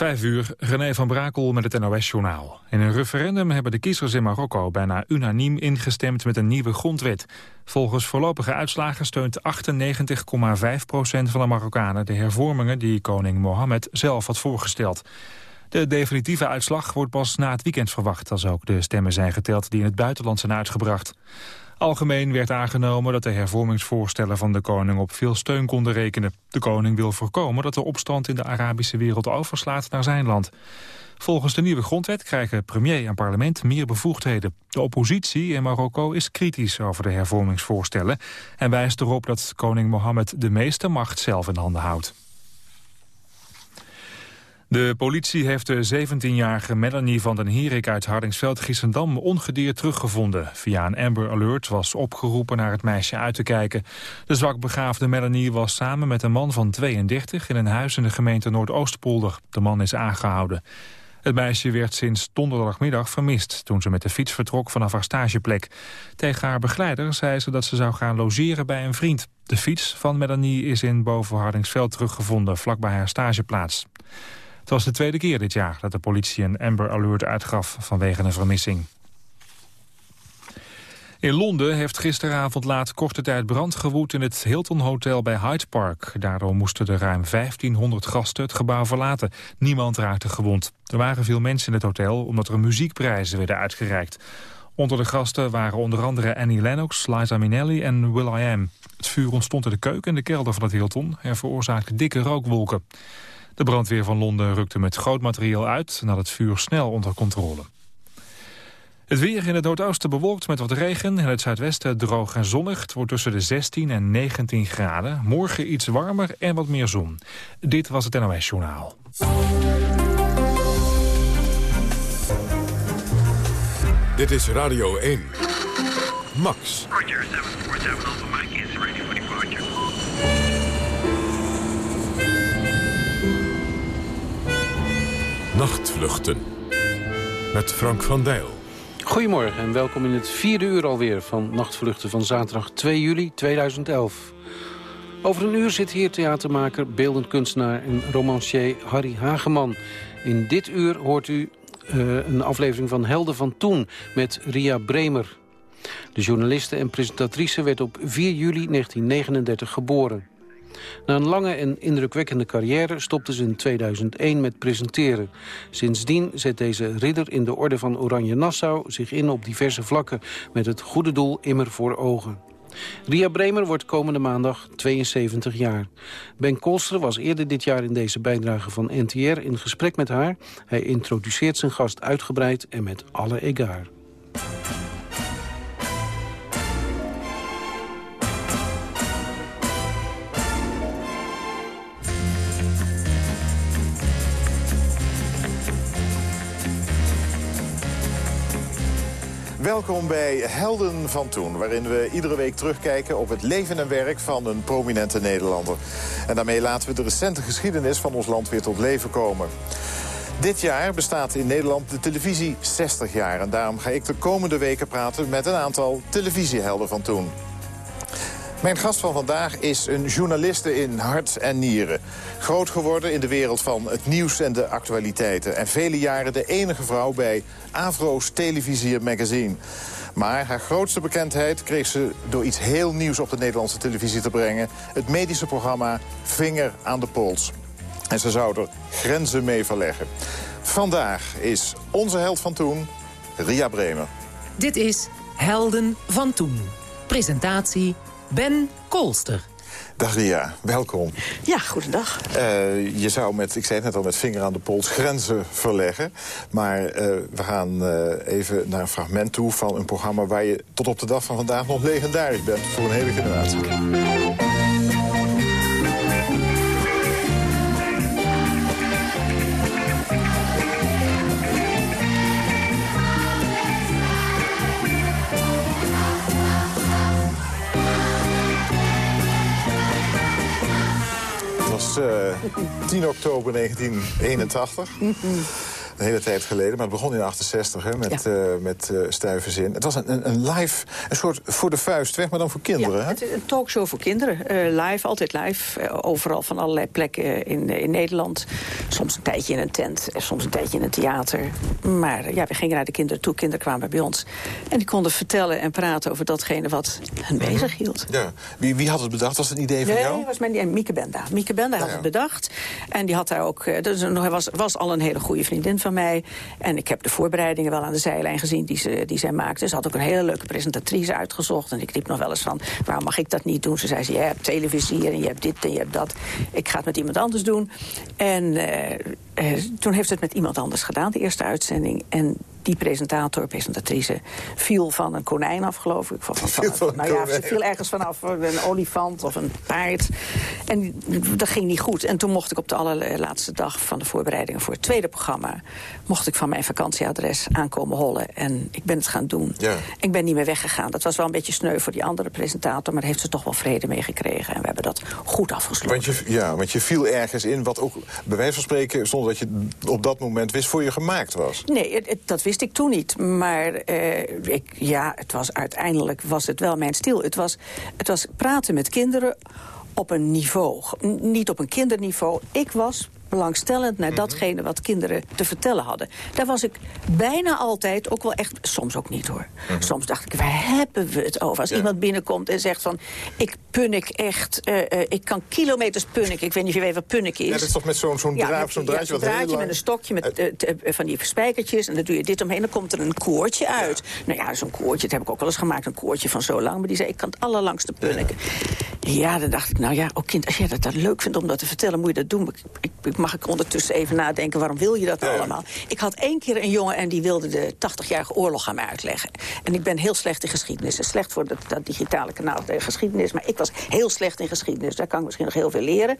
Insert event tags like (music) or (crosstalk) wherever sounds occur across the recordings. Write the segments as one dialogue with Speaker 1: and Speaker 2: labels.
Speaker 1: Vijf uur, René van Brakel met het NOS-journaal. In een referendum hebben de kiezers in Marokko bijna unaniem ingestemd met een nieuwe grondwet. Volgens voorlopige uitslagen steunt 98,5 procent van de Marokkanen de hervormingen die koning Mohammed zelf had voorgesteld. De definitieve uitslag wordt pas na het weekend verwacht... als ook de stemmen zijn geteld die in het buitenland zijn uitgebracht. Algemeen werd aangenomen dat de hervormingsvoorstellen van de koning op veel steun konden rekenen. De koning wil voorkomen dat de opstand in de Arabische wereld overslaat naar zijn land. Volgens de nieuwe grondwet krijgen premier en parlement meer bevoegdheden. De oppositie in Marokko is kritisch over de hervormingsvoorstellen... en wijst erop dat koning Mohammed de meeste macht zelf in handen houdt. De politie heeft de 17-jarige Melanie van den Herik uit Hardingsveld-Giessendam ongedeerd teruggevonden. Via een Amber Alert was opgeroepen naar het meisje uit te kijken. De zwakbegaafde Melanie was samen met een man van 32 in een huis in de gemeente Noordoostpolder. De man is aangehouden. Het meisje werd sinds donderdagmiddag vermist toen ze met de fiets vertrok vanaf haar stageplek. Tegen haar begeleider zei ze dat ze zou gaan logeren bij een vriend. De fiets van Melanie is in Bovenhardingsveld teruggevonden, vlakbij haar stageplaats. Het was de tweede keer dit jaar dat de politie een Amber Alert uitgaf vanwege een vermissing. In Londen heeft gisteravond laat korte tijd brand gewoed in het Hilton Hotel bij Hyde Park. Daardoor moesten de ruim 1500 gasten het gebouw verlaten. Niemand raakte gewond. Er waren veel mensen in het hotel omdat er muziekprijzen werden uitgereikt. Onder de gasten waren onder andere Annie Lennox, Liza Minnelli en Will.i.am. Het vuur ontstond in de keuken en de kelder van het Hilton en veroorzaakte dikke rookwolken. De brandweer van Londen rukte met groot materieel uit... en had het vuur snel onder controle. Het weer in het noordoosten bewolkt met wat regen. In het zuidwesten droog en zonnig. Het wordt tussen de 16 en 19 graden. Morgen iets warmer en wat meer zon. Dit was het NOS Journaal.
Speaker 2: Dit is Radio 1. Max.
Speaker 3: Roger, 747 Mike is ready
Speaker 2: Nachtvluchten. Met Frank van Dijl.
Speaker 4: Goedemorgen en welkom in het vierde uur alweer van Nachtvluchten van zaterdag 2 juli 2011. Over een uur zit hier theatermaker, beeldend kunstenaar en romancier Harry Hageman. In dit uur hoort u uh, een aflevering van Helden van Toen met Ria Bremer. De journaliste en presentatrice werd op 4 juli 1939 geboren. Na een lange en indrukwekkende carrière stopte ze in 2001 met presenteren. Sindsdien zet deze ridder in de orde van Oranje Nassau zich in op diverse vlakken... met het goede doel immer voor ogen. Ria Bremer wordt komende maandag 72 jaar. Ben Kolster was eerder dit jaar in deze bijdrage van NTR in gesprek met haar. Hij introduceert zijn gast uitgebreid en met alle egaar.
Speaker 5: Welkom bij Helden van Toen, waarin we iedere week terugkijken op het leven en werk van een prominente Nederlander. En daarmee laten we de recente geschiedenis van ons land weer tot leven komen. Dit jaar bestaat in Nederland de televisie 60 jaar. En daarom ga ik de komende weken praten met een aantal televisiehelden van toen. Mijn gast van vandaag is een journaliste in hart en nieren. Groot geworden in de wereld van het nieuws en de actualiteiten. En vele jaren de enige vrouw bij Avro's Televisie Magazine. Maar haar grootste bekendheid kreeg ze door iets heel nieuws op de Nederlandse televisie te brengen. Het medische programma Vinger aan de Pols. En ze zou er grenzen mee verleggen. Vandaag is onze held van toen, Ria Bremer.
Speaker 6: Dit is Helden van Toen. Presentatie Ben Kolster.
Speaker 5: Dag Ria, welkom.
Speaker 7: Ja, goedendag.
Speaker 5: Uh, je zou met, ik zei het net al, met vinger aan de pols grenzen verleggen. Maar uh, we gaan uh, even naar een fragment toe van een programma... waar je tot op de dag van vandaag nog legendarisch bent voor een hele generatie. 10 oktober 1981. (laughs) Een hele tijd geleden, maar het begon in 68 hè, met,
Speaker 7: Ja.
Speaker 5: eh, met Stuiverzin. Het was een, een, live, een soort voor de vuist weg, maar dan voor kinderen.
Speaker 7: Ja,
Speaker 5: hè?
Speaker 7: het is een talkshow voor kinderen. Eh, live, altijd live. overal van allerlei plekken in, in Nederland. Soms een tijdje in een tent, soms een tijdje in een theater. Maar ja, we gingen naar de kinderen toe. Kinderen kwamen bij ons. En die konden vertellen en praten over datgene wat hen bezig hield.
Speaker 5: Ja. Wie, wie had het bedacht? Was het een idee van
Speaker 7: Nee,
Speaker 5: jou?
Speaker 7: het was mijn, en Mieke Benda. Mieke Benda had
Speaker 5: Ja,
Speaker 7: het bedacht. En die had daar ook. Dus hij was, was al een hele goede vriendin van mij. En ik heb de voorbereidingen wel aan de zijlijn gezien die, ze, die zij maakte. Ze had ook een hele leuke presentatrice uitgezocht. En ik riep nog wel eens van: waarom mag ik dat niet doen? Ze zei: ze, je hebt televisie en je hebt dit en je hebt dat. Ik ga het met iemand anders doen. En eh, eh, toen heeft ze het met iemand anders gedaan, de eerste uitzending. En die presentator, presentatrice, viel van een konijn af, geloof ik. Van, van, nou ja, ze viel ergens vanaf, een olifant of een paard. En dat ging niet goed. En toen mocht ik op de allerlaatste dag van de voorbereidingen voor het tweede programma... mocht ik van mijn vakantieadres aankomen hollen. En ik ben het gaan doen.
Speaker 5: Ja.
Speaker 7: Ik ben niet meer weggegaan. Dat was wel een beetje sneu voor die andere presentator... maar daar heeft ze toch wel vrede mee gekregen. En we hebben dat goed afgesloten.
Speaker 5: Want je, ja, want je viel ergens in wat ook bij wijze van spreken... zonder dat je op dat moment wist voor je gemaakt was.
Speaker 7: Nee, het- het- dat wist ik toen niet. Maar eh, ik, ja, het was uiteindelijk was het wel mijn stil. Het was, het was praten met kinderen op een niveau. Niet op een kinderniveau. Ik was belangstellend naar datgene wat kinderen te vertellen hadden. Daar was ik bijna altijd ook wel echt... Soms ook niet, hoor. Soms dacht ik, waar hebben we het over? Als
Speaker 5: Ja.
Speaker 7: iemand binnenkomt en zegt van... ik punnik echt, eh, eh, ik kan kilometers punniken. Ik weet niet of je weet wat punniken is.
Speaker 5: Ja, dat is toch met zo'n zo'n draad,
Speaker 7: met-
Speaker 5: zo'n
Speaker 7: ja,
Speaker 5: draadje wat
Speaker 7: draadje met een stokje met eh, van die spijkertjes. En dan doe je dit omheen, dan komt er een koordje uit. Nou ja, zo'n koordje, dat heb ik ook wel eens gemaakt. Een koordje van zo lang. Maar die zei, ik kan het allerlangste punniken. Ja, dan dacht ik, nou ja, oh kind, als jij dat, dat leuk vindt om dat te vertellen... moet je dat doen. Ik, ik mag ik ondertussen even nadenken, waarom wil je dat allemaal? Ik had één keer een jongen en die wilde de 80-jarige oorlog aan mij uitleggen. En ik ben heel slecht in geschiedenis. En Slecht voor dat, dat digitale kanaal de geschiedenis. Maar ik was heel slecht in geschiedenis. Daar kan ik misschien nog heel veel leren.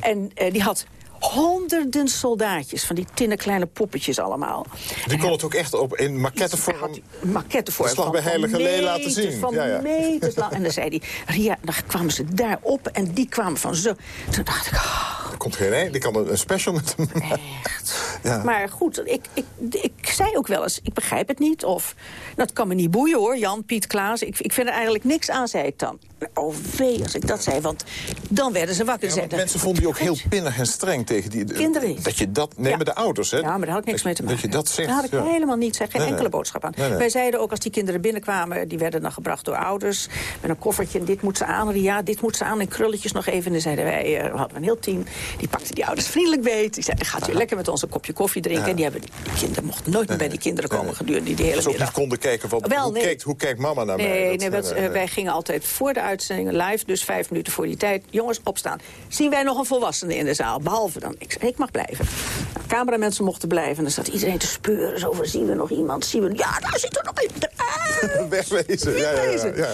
Speaker 7: En eh, die had honderden soldaatjes, van die tinnen kleine poppetjes allemaal.
Speaker 5: Die kon het ook echt op in maquettevorm...
Speaker 7: had een maquette voor
Speaker 5: De slag bij Heilige Lee laten zien.
Speaker 7: Van
Speaker 5: Ja, ja.
Speaker 7: meters lang. En dan zei hij, Ria, dan kwamen ze daarop en die kwamen van zo. Toen dacht ik, oh,
Speaker 5: Er komt geen één, die kan een, special met hem
Speaker 7: echt.
Speaker 5: Ja.
Speaker 7: Maar goed, ik, ik, ik zei ook wel eens, ik begrijp het niet. Of, dat kan me niet boeien hoor, Jan, Piet, Klaas. Ik, ik vind er eigenlijk niks aan, zei ik dan. Oh wee als ik dat zei, want dan werden ze wakker.
Speaker 5: Ja, mensen vonden die ook heel pinnig en streng tegen die...
Speaker 7: Kinderen.
Speaker 5: Dat je dat... Nee,
Speaker 7: Ja.
Speaker 5: met de ouders, hè?
Speaker 7: Ja, maar daar had ik niks mee te maken.
Speaker 5: Dat je dat zegt.
Speaker 7: Daar had ik
Speaker 5: ja.
Speaker 7: helemaal niet, zeg, geen
Speaker 5: Nee, nee.
Speaker 7: enkele boodschap aan.
Speaker 5: Nee.
Speaker 7: Wij zeiden ook als die kinderen binnenkwamen, die werden dan gebracht door ouders. Met een koffertje, en dit moet ze aan, ja, dit moet ze aan. En krulletjes nog even. En dan zeiden wij, eh, we hadden een heel team, die pakte die ouders vriendelijk beet. Die zeiden, gaat u lekker met ons een kopje koffie drinken. En die, hebben, die kinderen mochten nooit meer bij die kinderen komen gedurende die hele
Speaker 5: Dat ze ook niet konden kijken van...
Speaker 7: Wel,
Speaker 5: hoe, kijkt, hoe kijkt mama naar mij?
Speaker 7: Nee,
Speaker 5: Dat-
Speaker 7: nee, eh, wij gingen altijd voor de uitzending live, dus vijf minuten voor die tijd. Jongens, opstaan. Zien wij nog een volwassene in de zaal? Behalve dan, ik, ik mag blijven. Nou, cameramensen mochten blijven. En dan zat iedereen te speuren. Zo, zien we nog iemand? Zien we... Ja, daar zit er nog iemand. Ah! (laughs)
Speaker 5: Wegwezen. Ja, ja, ja.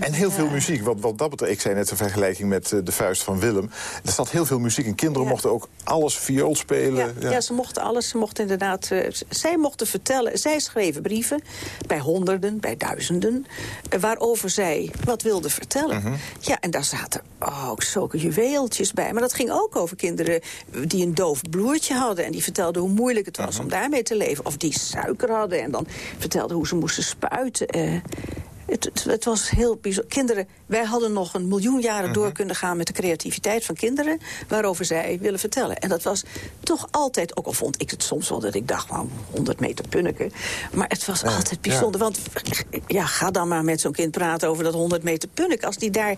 Speaker 5: En heel veel muziek. Wat, wat dat betreft, ik zei net een vergelijking met eh, de vuist van Willem. Er zat heel veel muziek en kinderen mochten ook alles viool spelen.
Speaker 7: Ja, ja. ze mochten alles. Ze mochten inderdaad. eh, zij mochten vertellen. Zij schreven brieven bij honderden, bij duizenden. eh, waarover zij wat wilden vertellen.
Speaker 5: Mhm.
Speaker 7: Ja, en daar zaten ook zulke juweeltjes bij. Maar dat ging ook over kinderen die een doof broertje hadden. En die vertelden hoe moeilijk het was
Speaker 5: Mhm.
Speaker 7: om daarmee te leven. Of die suiker hadden en dan vertelden hoe ze moesten spuiten. eh. Het, het, was heel bijzonder. Kinderen, wij hadden nog een miljoen jaren
Speaker 5: Mhm.
Speaker 7: door kunnen gaan met de creativiteit van kinderen. Waarover zij willen vertellen. En dat was toch altijd, ook al vond ik het soms wel dat ik dacht, nou, 100 meter punniken. Maar het was altijd bijzonder. Want ja, ga dan maar met zo'n kind praten over dat 100 meter punnik. Als die daar.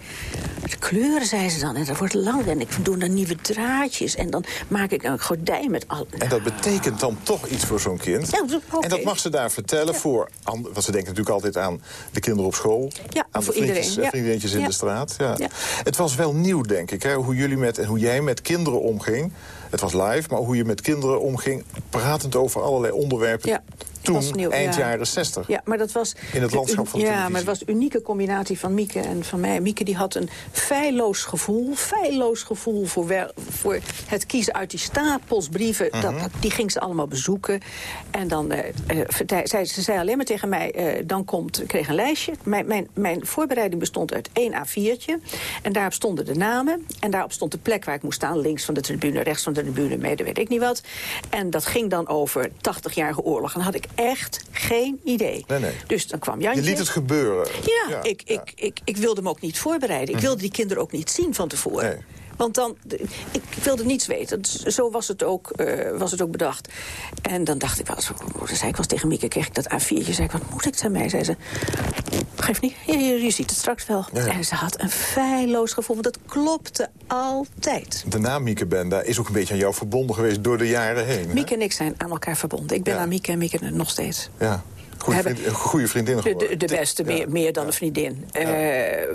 Speaker 7: De kleuren, zei ze dan. En dat wordt lang. En ik doe dan nieuwe draadjes. En dan maak ik een gordijn met al.
Speaker 5: En dat betekent dan toch iets voor zo'n kind.
Speaker 7: Ja.
Speaker 5: En dat mag ze daar vertellen voor... an- Want ze denken natuurlijk altijd aan de kinderen op school.
Speaker 7: Ja,
Speaker 5: aan
Speaker 7: voor
Speaker 5: de vriendjes,
Speaker 7: iedereen, ja.
Speaker 5: vriendinnetjes in de straat. Ja.
Speaker 7: Ja.
Speaker 5: Het was wel nieuw, denk ik, hè, hoe jullie met, en hoe jij met kinderen omging. Het was live, maar hoe je met kinderen omging... pratend over allerlei onderwerpen. Toen,
Speaker 7: nieuw,
Speaker 5: eind
Speaker 7: ja.
Speaker 5: jaren 60.
Speaker 7: Ja, maar dat was...
Speaker 5: In het landschap van de
Speaker 7: Ja,
Speaker 5: televisie.
Speaker 7: maar het was een unieke combinatie van Mieke en van mij. Mieke die had een feilloos gevoel, feilloos gevoel voor, voor het kiezen uit die stapels brieven.
Speaker 5: Mhm.
Speaker 7: dat, dat- die ging ze allemaal bezoeken. En dan eh, eh, zei, ze zei alleen maar tegen mij, eh, dan komt, ik kreeg een lijstje. Mijn, mijn, mijn voorbereiding bestond uit één A4'tje. En daarop stonden de namen. En daarop stond de plek waar ik moest staan. Links van de tribune, rechts van de tribune, mede weet ik niet wat. En dat ging dan over 80-jarige oorlog. En dan had ik echt geen idee.
Speaker 5: Nee, nee.
Speaker 7: Dus dan kwam
Speaker 5: Je
Speaker 7: Jantje.
Speaker 5: liet het gebeuren.
Speaker 7: Ja, ik, Ik, ik, ik wilde hem ook niet voorbereiden. Ik wilde die kinderen ook niet zien van tevoren.
Speaker 5: Nee.
Speaker 7: Want dan, ik wilde niets weten. Dus Zo was het ook, eh, was het ook bedacht. En dan dacht ik wel, zo, dan zei ik was tegen Mieke, kreeg ik dat A4'tje. Zei ik, wat moet ik daarmee? Zei ze, geef niet, je, je, je ziet het straks wel.
Speaker 5: Ja.
Speaker 7: En ze had een feilloos gevoel, want dat klopte altijd.
Speaker 5: De naam Mieke Benda is ook een beetje aan jou verbonden geweest door de jaren heen. hè?
Speaker 7: Mieke en ik zijn aan elkaar verbonden. Ik ben
Speaker 5: Ja.
Speaker 7: aan Mieke en Mieke nog steeds.
Speaker 5: Ja. Vriend, een goede vriendin
Speaker 7: De,
Speaker 5: geworden.
Speaker 7: de, de beste,
Speaker 5: Ja.
Speaker 7: meer, meer dan een vriendin. Eh,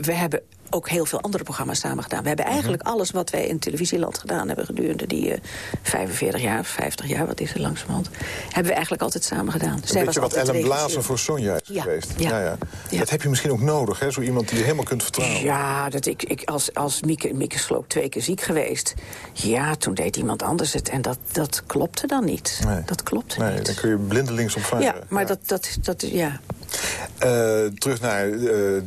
Speaker 7: we hebben ook heel veel andere programma's samen gedaan. We hebben eigenlijk
Speaker 5: Mhm.
Speaker 7: alles wat wij in televisieland gedaan hebben... gedurende die eh, 45 jaar, 50 jaar, wat is er langzamerhand... hebben we eigenlijk altijd samen gedaan.
Speaker 5: Een beetje wat Ellen Blazen voor Sonja is
Speaker 7: Ja,
Speaker 5: geweest.
Speaker 7: ja,
Speaker 5: ja.
Speaker 7: ja.
Speaker 5: Dat heb je misschien ook nodig, hè? Zo iemand die je helemaal kunt vertrouwen.
Speaker 7: Ja, dat ik, ik, als, als Mieke, Mieke ik twee keer ziek geweest. Ja, toen deed iemand anders het. En dat, dat klopte dan niet.
Speaker 5: Nee.
Speaker 7: Dat klopte
Speaker 5: Nee,
Speaker 7: niet.
Speaker 5: dan kun je blindelings op varen.
Speaker 7: ja, maar Dat, dat, dat, ja.
Speaker 5: Eh, terug naar eh,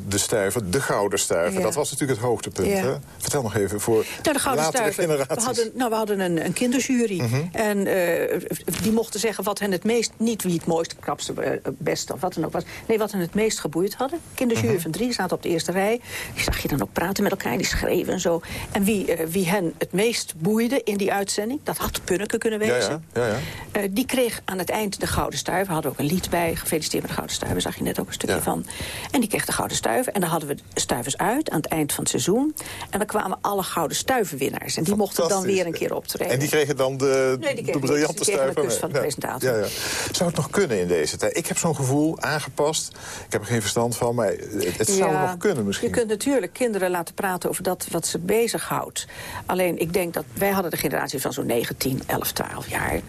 Speaker 5: de stuiver, de gouden stuiver.
Speaker 7: Ja.
Speaker 5: Dat was natuurlijk het hoogtepunt.
Speaker 7: Ja.
Speaker 5: Hè? Vertel nog even voor
Speaker 7: Nou, de Gouden
Speaker 5: latere.
Speaker 7: We hadden, nou, we hadden een, een kinderjury.
Speaker 5: Mhm.
Speaker 7: En eh, die mochten zeggen wat hen het meest... niet wie het mooiste, knapste, eh, beste of wat dan ook was. Nee, wat hen het meest geboeid hadden. Kinderjury
Speaker 5: Mhm.
Speaker 7: van drie zaten op de eerste rij. Die zag je dan ook praten met elkaar, die schreven en zo. En wie, eh, wie hen het meest boeide in die uitzending... dat had Punneke kunnen wezen.
Speaker 5: ja, ja, ja.
Speaker 7: Die kreeg aan het eind de Gouden Stuiver. We hadden ook een lied bij. Gefeliciteerd met de Gouden Stuiver, zag je net ook een stukje van. En die kreeg de Gouden Stuiver. En dan hadden we stuivers uit aan het eind van het seizoen. En dan kwamen alle Gouden Stuiverwinnaars. En die mochten dan weer een keer optreden.
Speaker 5: En die kregen dan de,
Speaker 7: Nee, die
Speaker 5: de briljante
Speaker 7: een kus van de
Speaker 5: mee.
Speaker 7: presentator.
Speaker 5: Ja, ja. Zou het nog kunnen in deze tijd? Ik heb zo'n gevoel, aangepast. Ik heb er geen verstand van, maar het, het zou nog kunnen misschien.
Speaker 7: Je kunt natuurlijk kinderen laten praten over dat wat ze bezighoudt. Alleen, ik denk dat wij hadden de generatie van zo'n 9, 10, 11, 12 jaar.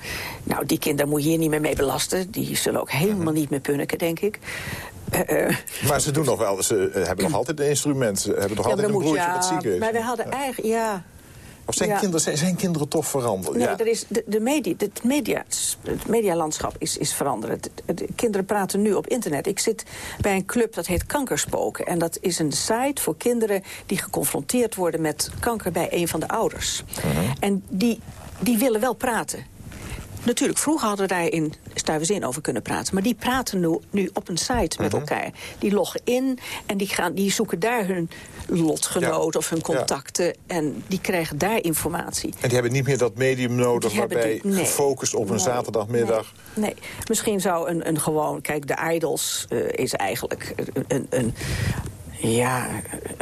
Speaker 7: Nou, die kinderen moet je hier niet meer mee belasten. Die zullen ook helemaal niet meer punniken, denk ik. Eh, eh,
Speaker 5: Maar ze doen nog wel, ze eh, hebben nog altijd een instrument. Ze hebben nog
Speaker 7: ja,
Speaker 5: altijd een broertje
Speaker 7: ja,
Speaker 5: wat ziek is.
Speaker 7: Maar wij hadden eigenlijk, ja...
Speaker 5: Of zijn,
Speaker 7: ja.
Speaker 5: kinderen, zijn, zijn kinderen toch veranderd?
Speaker 7: Nee,
Speaker 5: ja.
Speaker 7: er is de, de media, het, media, het medialandschap is, is veranderd. Kinderen praten nu op internet. Ik zit bij een club dat heet Kankerspoken. En dat is een site voor kinderen die geconfronteerd worden met kanker bij een van de ouders.
Speaker 5: Mhm.
Speaker 7: En die, die willen wel praten. Natuurlijk, vroeger hadden we daar in Stuiverzin over kunnen praten. Maar die praten nu, nu op een site met
Speaker 5: Mhm.
Speaker 7: elkaar. Die loggen in en die, gaan, die zoeken daar hun lotgenoot
Speaker 5: Ja.
Speaker 7: of hun
Speaker 5: Ja.
Speaker 7: contacten. En die krijgen daar informatie.
Speaker 5: En die hebben niet meer dat medium nodig
Speaker 7: Die
Speaker 5: waarbij
Speaker 7: die- nee.
Speaker 5: gefocust op een
Speaker 7: Nee,
Speaker 5: zaterdagmiddag.
Speaker 7: Nee, nee. misschien zou een, een gewoon... Kijk, de Idols eh, is eigenlijk een... een, een ja,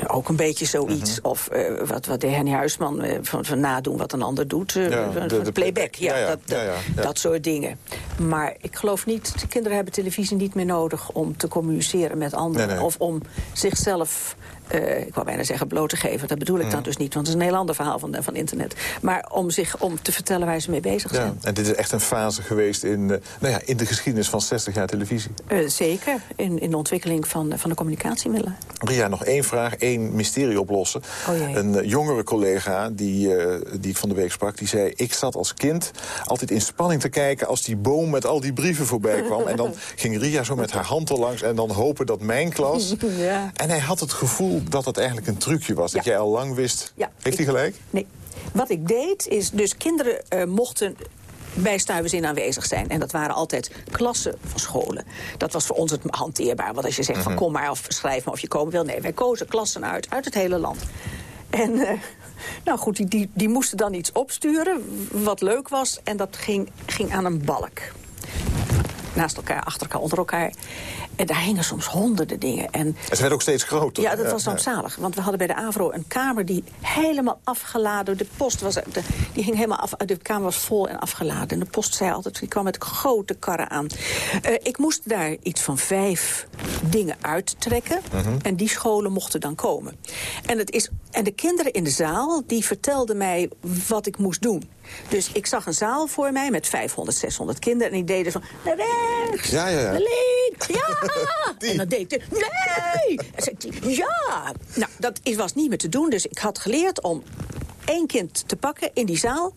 Speaker 7: ook een beetje zoiets.
Speaker 5: Mhm.
Speaker 7: Of eh, wat, wat de Henny Huisman eh, van, van nadoen wat een ander doet. eh,
Speaker 5: Ja,
Speaker 7: van-
Speaker 5: de-
Speaker 7: playback. Ja, dat, dat,
Speaker 5: ja.
Speaker 7: soort dingen. Maar ik geloof niet... De kinderen hebben televisie niet meer nodig om te communiceren met anderen.
Speaker 5: Nee, nee.
Speaker 7: Of om zichzelf... eh, ik wou bijna zeggen bloot te geven. Dat bedoel ik dan dus niet, want het is een heel ander verhaal van, van internet. Maar om, zich, om te vertellen waar ze mee bezig zijn.
Speaker 5: Ja, en dit is echt een fase geweest in, eh, nou ja, in de geschiedenis van 60 jaar televisie.
Speaker 7: Eh, zeker, in, in de ontwikkeling van, van de communicatiemiddelen.
Speaker 5: Ria, nog één vraag, één mysterie oplossen.
Speaker 7: Oh
Speaker 5: een jongere collega die, die ik van de week sprak, die zei... ik zat als kind altijd in spanning te kijken als die boom met al die brieven voorbij kwam. en dan (laughs) ging Ria zo met haar hand er langs en dan hopen dat mijn klas...
Speaker 7: Ja.
Speaker 5: En hij had het gevoel dat het eigenlijk een trucje was. Dat jij al lang wist. Heeft hij gelijk?
Speaker 7: Nee. Wat ik deed is, dus kinderen eh, mochten bij Stuiverzin aanwezig zijn. En dat waren altijd klassen van scholen. Dat was voor ons het hanteerbaar. Want als je zegt van kom maar of schrijf maar of je komen wil. Nee, wij kozen klassen uit, uit het hele land. En eh, nou goed, die, die, die moesten dan iets opsturen wat leuk was. En dat ging, ging aan een balk. Naast elkaar, achter elkaar, onder elkaar. En daar hingen soms honderden dingen. En,
Speaker 5: ze werden ook steeds groter.
Speaker 7: ja, dat was rampzalig. Want we hadden bij de AVRO een kamer die helemaal afgeladen... De post was, de, die ging helemaal af, de kamer was vol en afgeladen. En de post zei altijd, die kwam met grote karren aan. Eh, ik moest daar iets van vijf dingen uittrekken. En die scholen mochten dan komen. En, het is, en de kinderen in de zaal, die vertelden mij wat ik moest doen. Dus ik zag een zaal voor mij met 500, 600 kinderen. En die deden van, naar rechts,
Speaker 5: Ja, ja, ja.
Speaker 7: naar links, (laughs) ja. En dan deed ik, nee. En zei ik, ja. Nou, dat was niet meer te doen. Dus ik had geleerd om één kind te pakken in die zaal.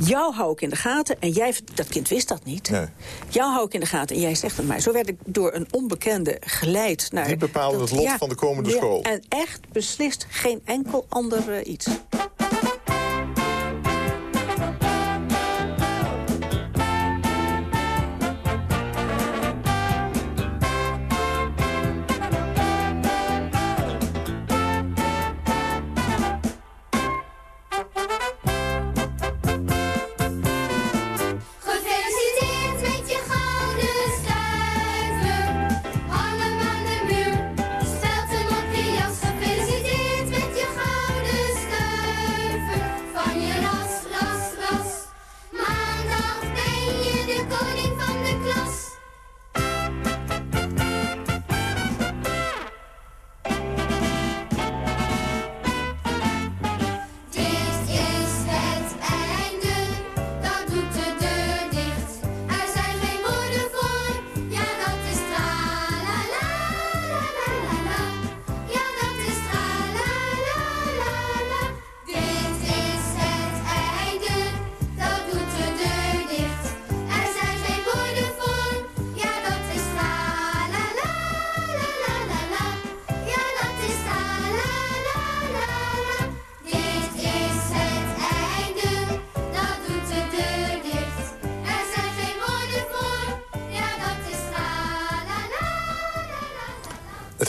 Speaker 7: Jou hou ik in de gaten en jij... Dat kind wist dat niet.
Speaker 5: Nee.
Speaker 7: Jou hou ik in de gaten en jij zegt het mij. Zo werd ik door een onbekende geleid naar...
Speaker 5: Die bepaalde het lot van de komende
Speaker 7: Ja,
Speaker 5: school.
Speaker 7: En echt beslist geen enkel ander eh, iets.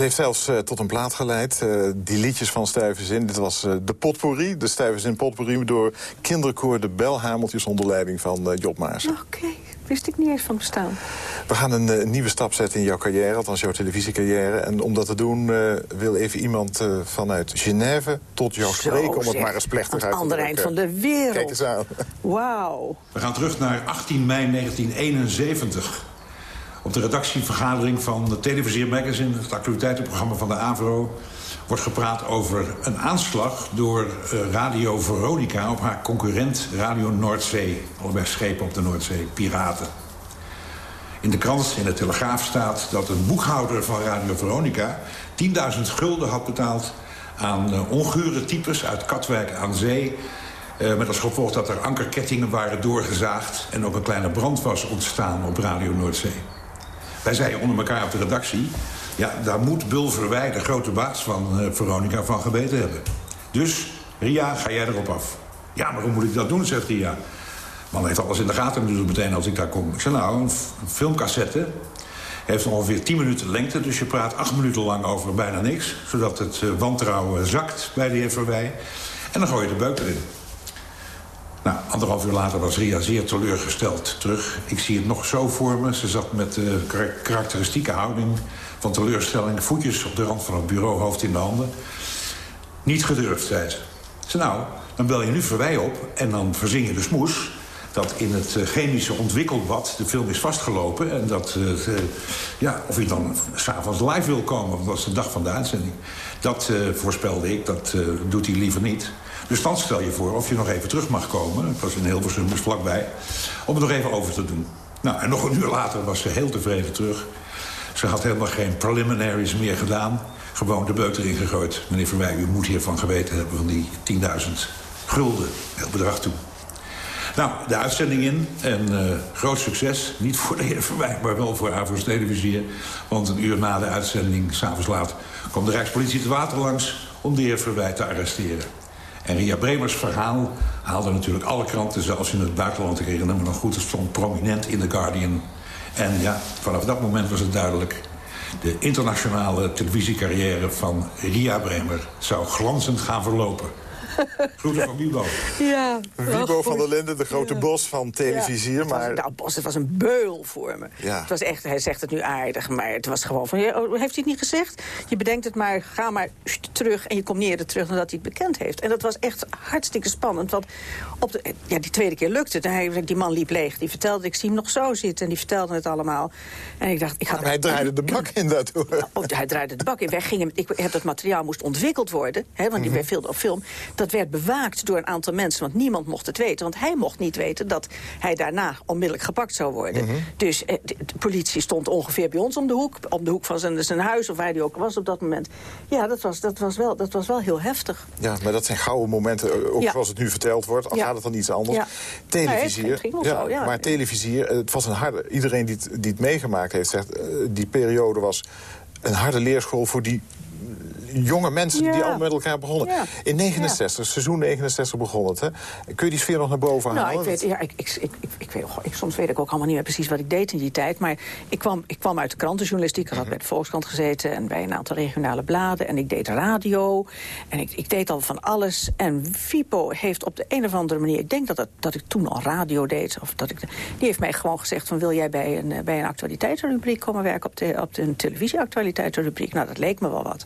Speaker 5: Heeft zelfs eh, tot een plaat geleid, eh, die liedjes van Stuyvesant. Dit was eh, de potpourri, de Stuyvesant potpourri... door kinderkoor de Belhameltjes onder leiding van eh, Job Maarsen.
Speaker 7: Oké, wist ik niet eens van bestaan.
Speaker 5: We gaan een nieuwe stap zetten in jouw carrière, althans jouw televisiecarrière. En om dat te doen eh, wil even iemand eh, vanuit Genève tot jou
Speaker 7: Zo,
Speaker 5: spreken... om het
Speaker 7: zeg.
Speaker 5: maar eens plechtig
Speaker 7: Aan
Speaker 5: uit
Speaker 7: het
Speaker 5: te
Speaker 7: andere eind van de wereld.
Speaker 5: Kijk eens aan.
Speaker 7: Wauw.
Speaker 8: We gaan terug naar 18 mei (laughs) 1971. Op de redactievergadering van de Televisie Magazine... het actualiteitenprogramma van de AVRO... wordt gepraat over een aanslag door eh, Radio Veronica... op haar concurrent Radio Noordzee. Allebei schepen op de Noordzee, piraten. In de krant, in de Telegraaf staat dat een boekhouder van Radio Veronica... 10.000 gulden had betaald aan eh, ongure types uit Katwijk aan zee... eh, met als gevolg dat er ankerkettingen waren doorgezaagd... en ook een kleine brand was ontstaan op Radio Noordzee. Wij zeiden onder elkaar op de redactie... ja, daar moet Bulverwij, de grote baas van eh, Veronica, van geweten hebben. Dus, Ria, ga jij erop af. Ja, maar hoe moet ik dat doen, zegt Ria. Man heeft alles in de gaten natuurlijk meteen als ik daar kom. Ik zei, nou, een, filmcassette heeft ongeveer 10 minuten lengte... dus je praat acht minuten lang over bijna niks... zodat het eh, wantrouwen zakt bij de heer Verwij. En dan gooi je de beuk erin. Nou, anderhalf uur later was Ria zeer teleurgesteld terug. Ik zie het nog zo voor me. Ze zat met de karakteristieke houding van teleurstelling... voetjes op de rand van het bureau, hoofd in de handen. Niet gedurfd, zei ze. Nou, dan bel je nu Verwij op en dan verzing je de smoes... dat in het eh, chemische ontwikkelbad de film is vastgelopen... en dat, eh, eh, ja, of je dan s'avonds live wil komen, dat was de dag van de uitzending. Dat eh, voorspelde ik, dat eh, doet hij liever niet. Dus dan stel je voor of je nog even terug mag komen. Het was in Hilversum, dus vlakbij. Om het nog even over te doen. Nou, en nog een uur later was ze heel tevreden terug. Ze had helemaal geen preliminaries meer gedaan. Gewoon de beuk erin gegooid. Meneer Verwij, u moet hiervan geweten hebben van die 10.000 gulden. Heel bedrag toe. Nou, de uitzending in. En eh, groot succes. Niet voor de heer Verwij, maar wel voor Avro's Televisie. Want een uur na de uitzending, s'avonds laat... kwam de Rijkspolitie te water langs om de heer Verwij te arresteren. En Ria Bremers verhaal haalde natuurlijk alle kranten... zelfs in het buitenland, ik herinner nog goed... het stond prominent in The Guardian. En ja, vanaf dat moment was het duidelijk... de internationale televisiecarrière van Ria Bremer... zou glanzend gaan verlopen. (laughs) Groeten van Wiebo.
Speaker 7: Ja,
Speaker 5: Wiebo van der Linden, de grote bos van televisier.
Speaker 7: Het was,
Speaker 5: maar
Speaker 7: nou, Bos, het was een beul voor me.
Speaker 5: Ja.
Speaker 7: Het was echt, hij zegt het nu aardig, maar het was gewoon van... ja, oh, heeft hij het niet gezegd? Je bedenkt het maar, ga maar terug... en je komt niet eerder terug dan dat hij het bekend heeft. En dat was echt hartstikke spannend. Want op de, ja, die tweede keer lukte het. En hij, die man liep leeg. Die vertelde, ik zie hem nog zo zitten. En die vertelde het allemaal. En ik dacht, ik had...
Speaker 5: maar hij draaide de bak in daardoor.
Speaker 7: Oh, hij draaide de bak in. Wij gingen, ik heb dat materiaal moest ontwikkeld worden. Hè, want die werd veel op film. Dat werd bewaakt door een aantal mensen. Want niemand mocht het weten. Want hij mocht niet weten dat hij daarna onmiddellijk gepakt zou worden. Dus eh, de, de politie stond ongeveer bij ons om de hoek. Om de hoek van zijn, zijn huis of waar hij ook was op dat moment. Ja, dat was, dat was, wel, dat was wel heel heftig.
Speaker 5: Ja, maar dat zijn gouden momenten, eh, ook
Speaker 7: Ja.
Speaker 5: zoals het nu verteld wordt. Al
Speaker 7: Ja.
Speaker 5: gaat het dan iets anders.
Speaker 7: Ja.
Speaker 5: Televisier,
Speaker 7: Nee, wel zo, ja.
Speaker 5: maar televisier, eh, het was een harde... Iedereen die het, die het meegemaakt heeft, zegt... die periode was een harde leerschool voor die jonge mensen die allemaal met elkaar begonnen.
Speaker 7: Ja.
Speaker 5: In 69, seizoen 69 begon het, hè? Kun je die sfeer nog naar boven
Speaker 7: Nou,
Speaker 5: halen?
Speaker 7: ik weet, ja, ik, ik, ik, ik, weet, goh, soms weet ik ook allemaal niet meer precies wat ik deed in die tijd. Maar ik kwam, ik kwam uit de krantenjournalistiek. Ik
Speaker 5: Mhm.
Speaker 7: had bij de Volkskrant gezeten en bij een aantal regionale bladen. En ik deed radio. En ik, ik deed al van alles. En Vipo heeft op de een of andere manier... Ik denk dat, het, dat ik toen al radio deed. Of dat ik, die heeft mij gewoon gezegd van... wil jij bij een, eh, bij een actualiteitsrubriek komen werken... op de, op de televisieactualiteitsrubriek? Nou, dat leek me wel wat.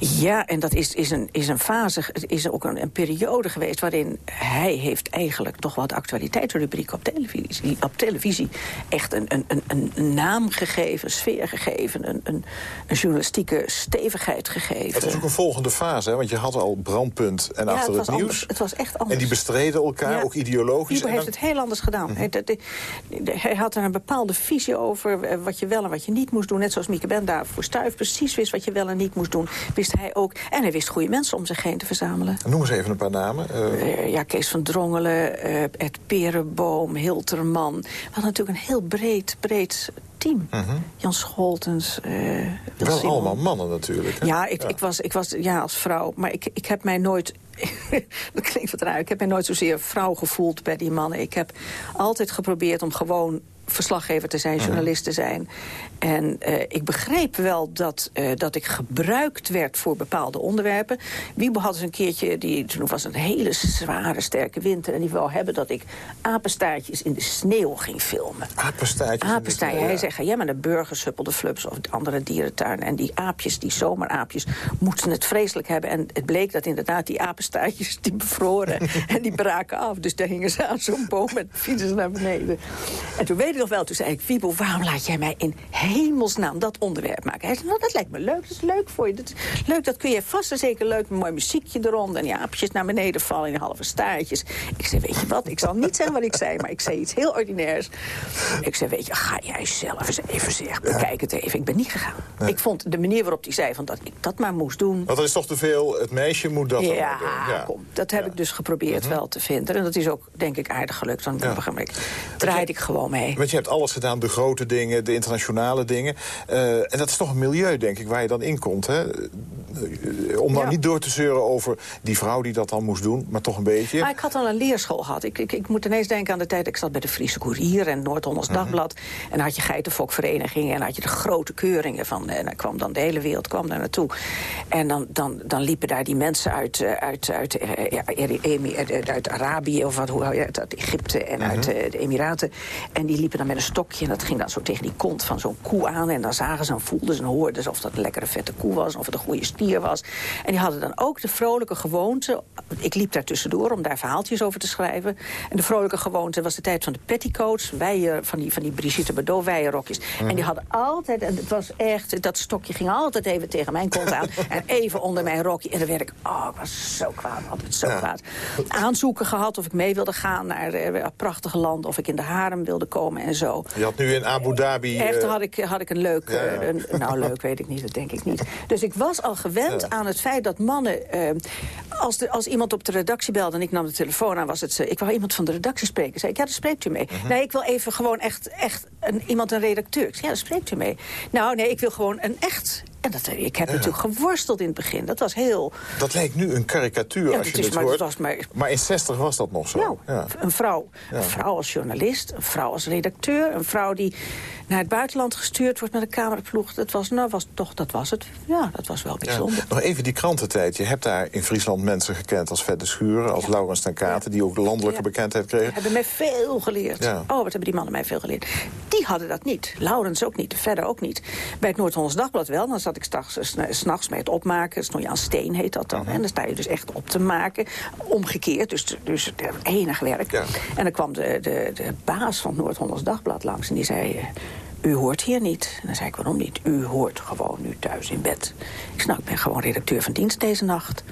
Speaker 7: Ja, en dat is, is, een, is een fase, het is ook een, een periode geweest... waarin hij heeft eigenlijk toch wat actualiteitsrubriek op televisie, op televisie echt een, een, een, een naam gegeven, sfeer gegeven... Een, een, een journalistieke stevigheid gegeven.
Speaker 5: Het was ook een volgende fase, hè? want je had al brandpunt en
Speaker 7: Ja,
Speaker 5: achter
Speaker 7: het
Speaker 5: nieuws.
Speaker 7: anders. Het was echt anders.
Speaker 5: En die bestreden elkaar,
Speaker 7: Ja.
Speaker 5: ook ideologisch. En
Speaker 7: heeft
Speaker 5: dan-
Speaker 7: het heel anders gedaan. De- hij had er een bepaalde visie over eh, wat je wel en wat je niet moest doen. Net zoals Mieke Ben daar voor Stuif precies wist wat je wel en niet moest doen. Wist hij ook. En hij wist goede mensen om zich heen te verzamelen.
Speaker 5: Noem eens even een paar namen. Eh,
Speaker 7: Eh, ja, Kees van Drongelen, eh Ed Perenboom, Hilterman. We hadden natuurlijk een heel breed, breed team. Jan Scholtens,
Speaker 5: Mhm. wel
Speaker 7: Simon.
Speaker 5: allemaal mannen natuurlijk. Hè?
Speaker 7: Ja, ik, Ik, was, ik was ja, als vrouw. Maar ik, ik heb mij nooit... (laughs) dat klinkt wat raar. Ik heb mij nooit zozeer vrouw gevoeld bij die mannen. Ik heb altijd geprobeerd om gewoon verslaggever te zijn, journalist te zijn. En eh, ik begreep wel dat, eh, dat ik gebruikt werd voor bepaalde onderwerpen. Wiebo had eens een keertje, die, toen was een hele zware, sterke winter... en die wou hebben dat ik apenstaartjes in de sneeuw ging filmen.
Speaker 5: Apenstaartjes. in de
Speaker 7: Apenstaartje.
Speaker 5: sneeuw,
Speaker 7: Hij
Speaker 5: ja.
Speaker 7: zei, ga jij maar naar Burgersuppel, de Flups of de andere dierentuinen. En die aapjes, die zomeraapjes, moesten het vreselijk hebben. En het bleek dat inderdaad die apenstaartjes, die bevroren (laughs) en die braken af. Dus daar hingen ze aan zo'n boom en fietsen ze naar beneden. En toen weet ik nog wel, toen zei ik, Wiebo, waarom laat jij mij in hemelsnaam dat onderwerp maken? Hij zei, nou, dat lijkt me leuk, dat is leuk voor je. Dat leuk, dat kun je vast en zeker leuk, een mooi muziekje eronder. En die aapjes naar beneden vallen in halve staartjes. Ik zei, weet je wat, ik zal niet zeggen wat ik zei, maar ik zei iets heel ordinairs. Ik zei, weet je, ga jij zelf eens even zeggen, bekijk het even. Ik ben niet gegaan. Ik vond de manier waarop hij zei van dat ik dat maar moest doen.
Speaker 5: Want dat is toch te veel, het meisje moet dat
Speaker 7: Ja,
Speaker 5: doen. Ja,
Speaker 7: kom. Dat heb ik dus geprobeerd wel te vinden. En dat is ook, denk ik, aardig gelukt. Dan
Speaker 5: Ja.
Speaker 7: moment draaide ik gewoon mee.
Speaker 5: Want je hebt alles gedaan, de grote dingen, de internationale dingen. Eh, en dat is toch een milieu, denk ik, waar je dan in komt. Hè? Eh, Om dan
Speaker 7: Ja.
Speaker 5: niet door te zeuren over die vrouw die dat dan moest doen, maar toch een beetje.
Speaker 7: Maar ik had al een leerschool gehad. Ik, ik, ik moet ineens denken aan de tijd... ik zat bij de Friese Courier en Noord-Hollands
Speaker 5: Mhm.
Speaker 7: Dagblad... en dan had je geitenfokverenigingen en dan had je de grote keuringen van... en dan kwam dan de hele wereld kwam daar naartoe. En dan, dan, dan liepen daar die mensen uit, eh, uit, uit, eh, uit, uit Arabië... of wat, hoe, uit, uit Egypte en uit
Speaker 5: Mhm.
Speaker 7: eh, de Emiraten. En die liepen dan met een stokje en dat ging dan zo tegen die kont van zo'n koe aan... en dan zagen ze en voelden ze en hoorden ze of dat een lekkere vette koe was... of het een goede stier was. En die hadden dan ook de vrolijke gewoonte... ik liep daar tussendoor om daar verhaaltjes over te schrijven... en de vrolijke gewoonte was de tijd van de petticoats... Weier, van die, van die Brigitte Bardot weierrokjes. En die hadden altijd, en het was echt... dat stokje ging altijd even tegen mijn kont aan... (laughs) en even onder mijn rokje. En dan werd ik, oh, ik was zo kwaad, altijd zo kwaad. Aanzoeken gehad of ik mee wilde gaan naar eh, prachtige land... of ik in de harem wilde komen en zo.
Speaker 5: Je had nu in Abu Dhabi...
Speaker 7: Echt
Speaker 5: eh,
Speaker 7: had ik, had ik een leuk...
Speaker 5: ja, ja.
Speaker 7: eh, een- nou, leuk weet ik niet, dat denk ik niet. (laughs) Dus ik was al gewend aan het feit dat mannen... eh, als, de, als iemand op de redactie belde en ik nam de telefoon aan... was het, ze, ik wou iemand van de redactie spreken. Zei ik, ja, daar spreekt u mee.
Speaker 5: Mhm.
Speaker 7: Nee, ik wil even gewoon echt, echt een, iemand, een redacteur. Ik zei, ja, daar spreekt u mee. Nou, nee, ik wil gewoon een echt En dat, ik heb natuurlijk geworsteld in het begin. Dat was heel...
Speaker 5: Dat lijkt nu een karikatuur
Speaker 7: Ja,
Speaker 5: als je
Speaker 7: is-
Speaker 5: dit
Speaker 7: maar
Speaker 5: hoort.
Speaker 7: was maar-
Speaker 5: maar in 60 was dat nog zo.
Speaker 7: Nou,
Speaker 5: Ja.
Speaker 7: een vrouw. Een vrouw als journalist, een vrouw als redacteur... een vrouw die naar het buitenland gestuurd wordt met een cameraploeg. Dat was, nou, was toch, dat was het. Ja, dat was wel
Speaker 5: Ja.
Speaker 7: bijzonder.
Speaker 5: Nog even die krantentijd. Je hebt daar in Friesland mensen gekend als Vette Schuren, als. Laurens ten Katen... die ook landelijke
Speaker 7: Ja.
Speaker 5: bekendheid kregen.
Speaker 7: hebben mij veel geleerd. Oh, wat hebben die mannen mij veel geleerd. Die hadden dat niet. Laurens ook niet, verder ook niet. Bij het Noord-Hollands Dagblad wel. Dan zat ik straks s'nachts mee het opmaken. Je aan steen, heet dat dan. En dan sta je dus echt op te maken. Omgekeerd, dus, dus het enig werk.
Speaker 5: Ja.
Speaker 7: En dan kwam de, de, de baas van het Noord-Hollands Dagblad langs. En die zei... eh, U hoort hier niet. En dan zei ik, waarom niet? U hoort gewoon nu thuis in bed. Ik zei, nou, ik ben gewoon redacteur van dienst deze nacht.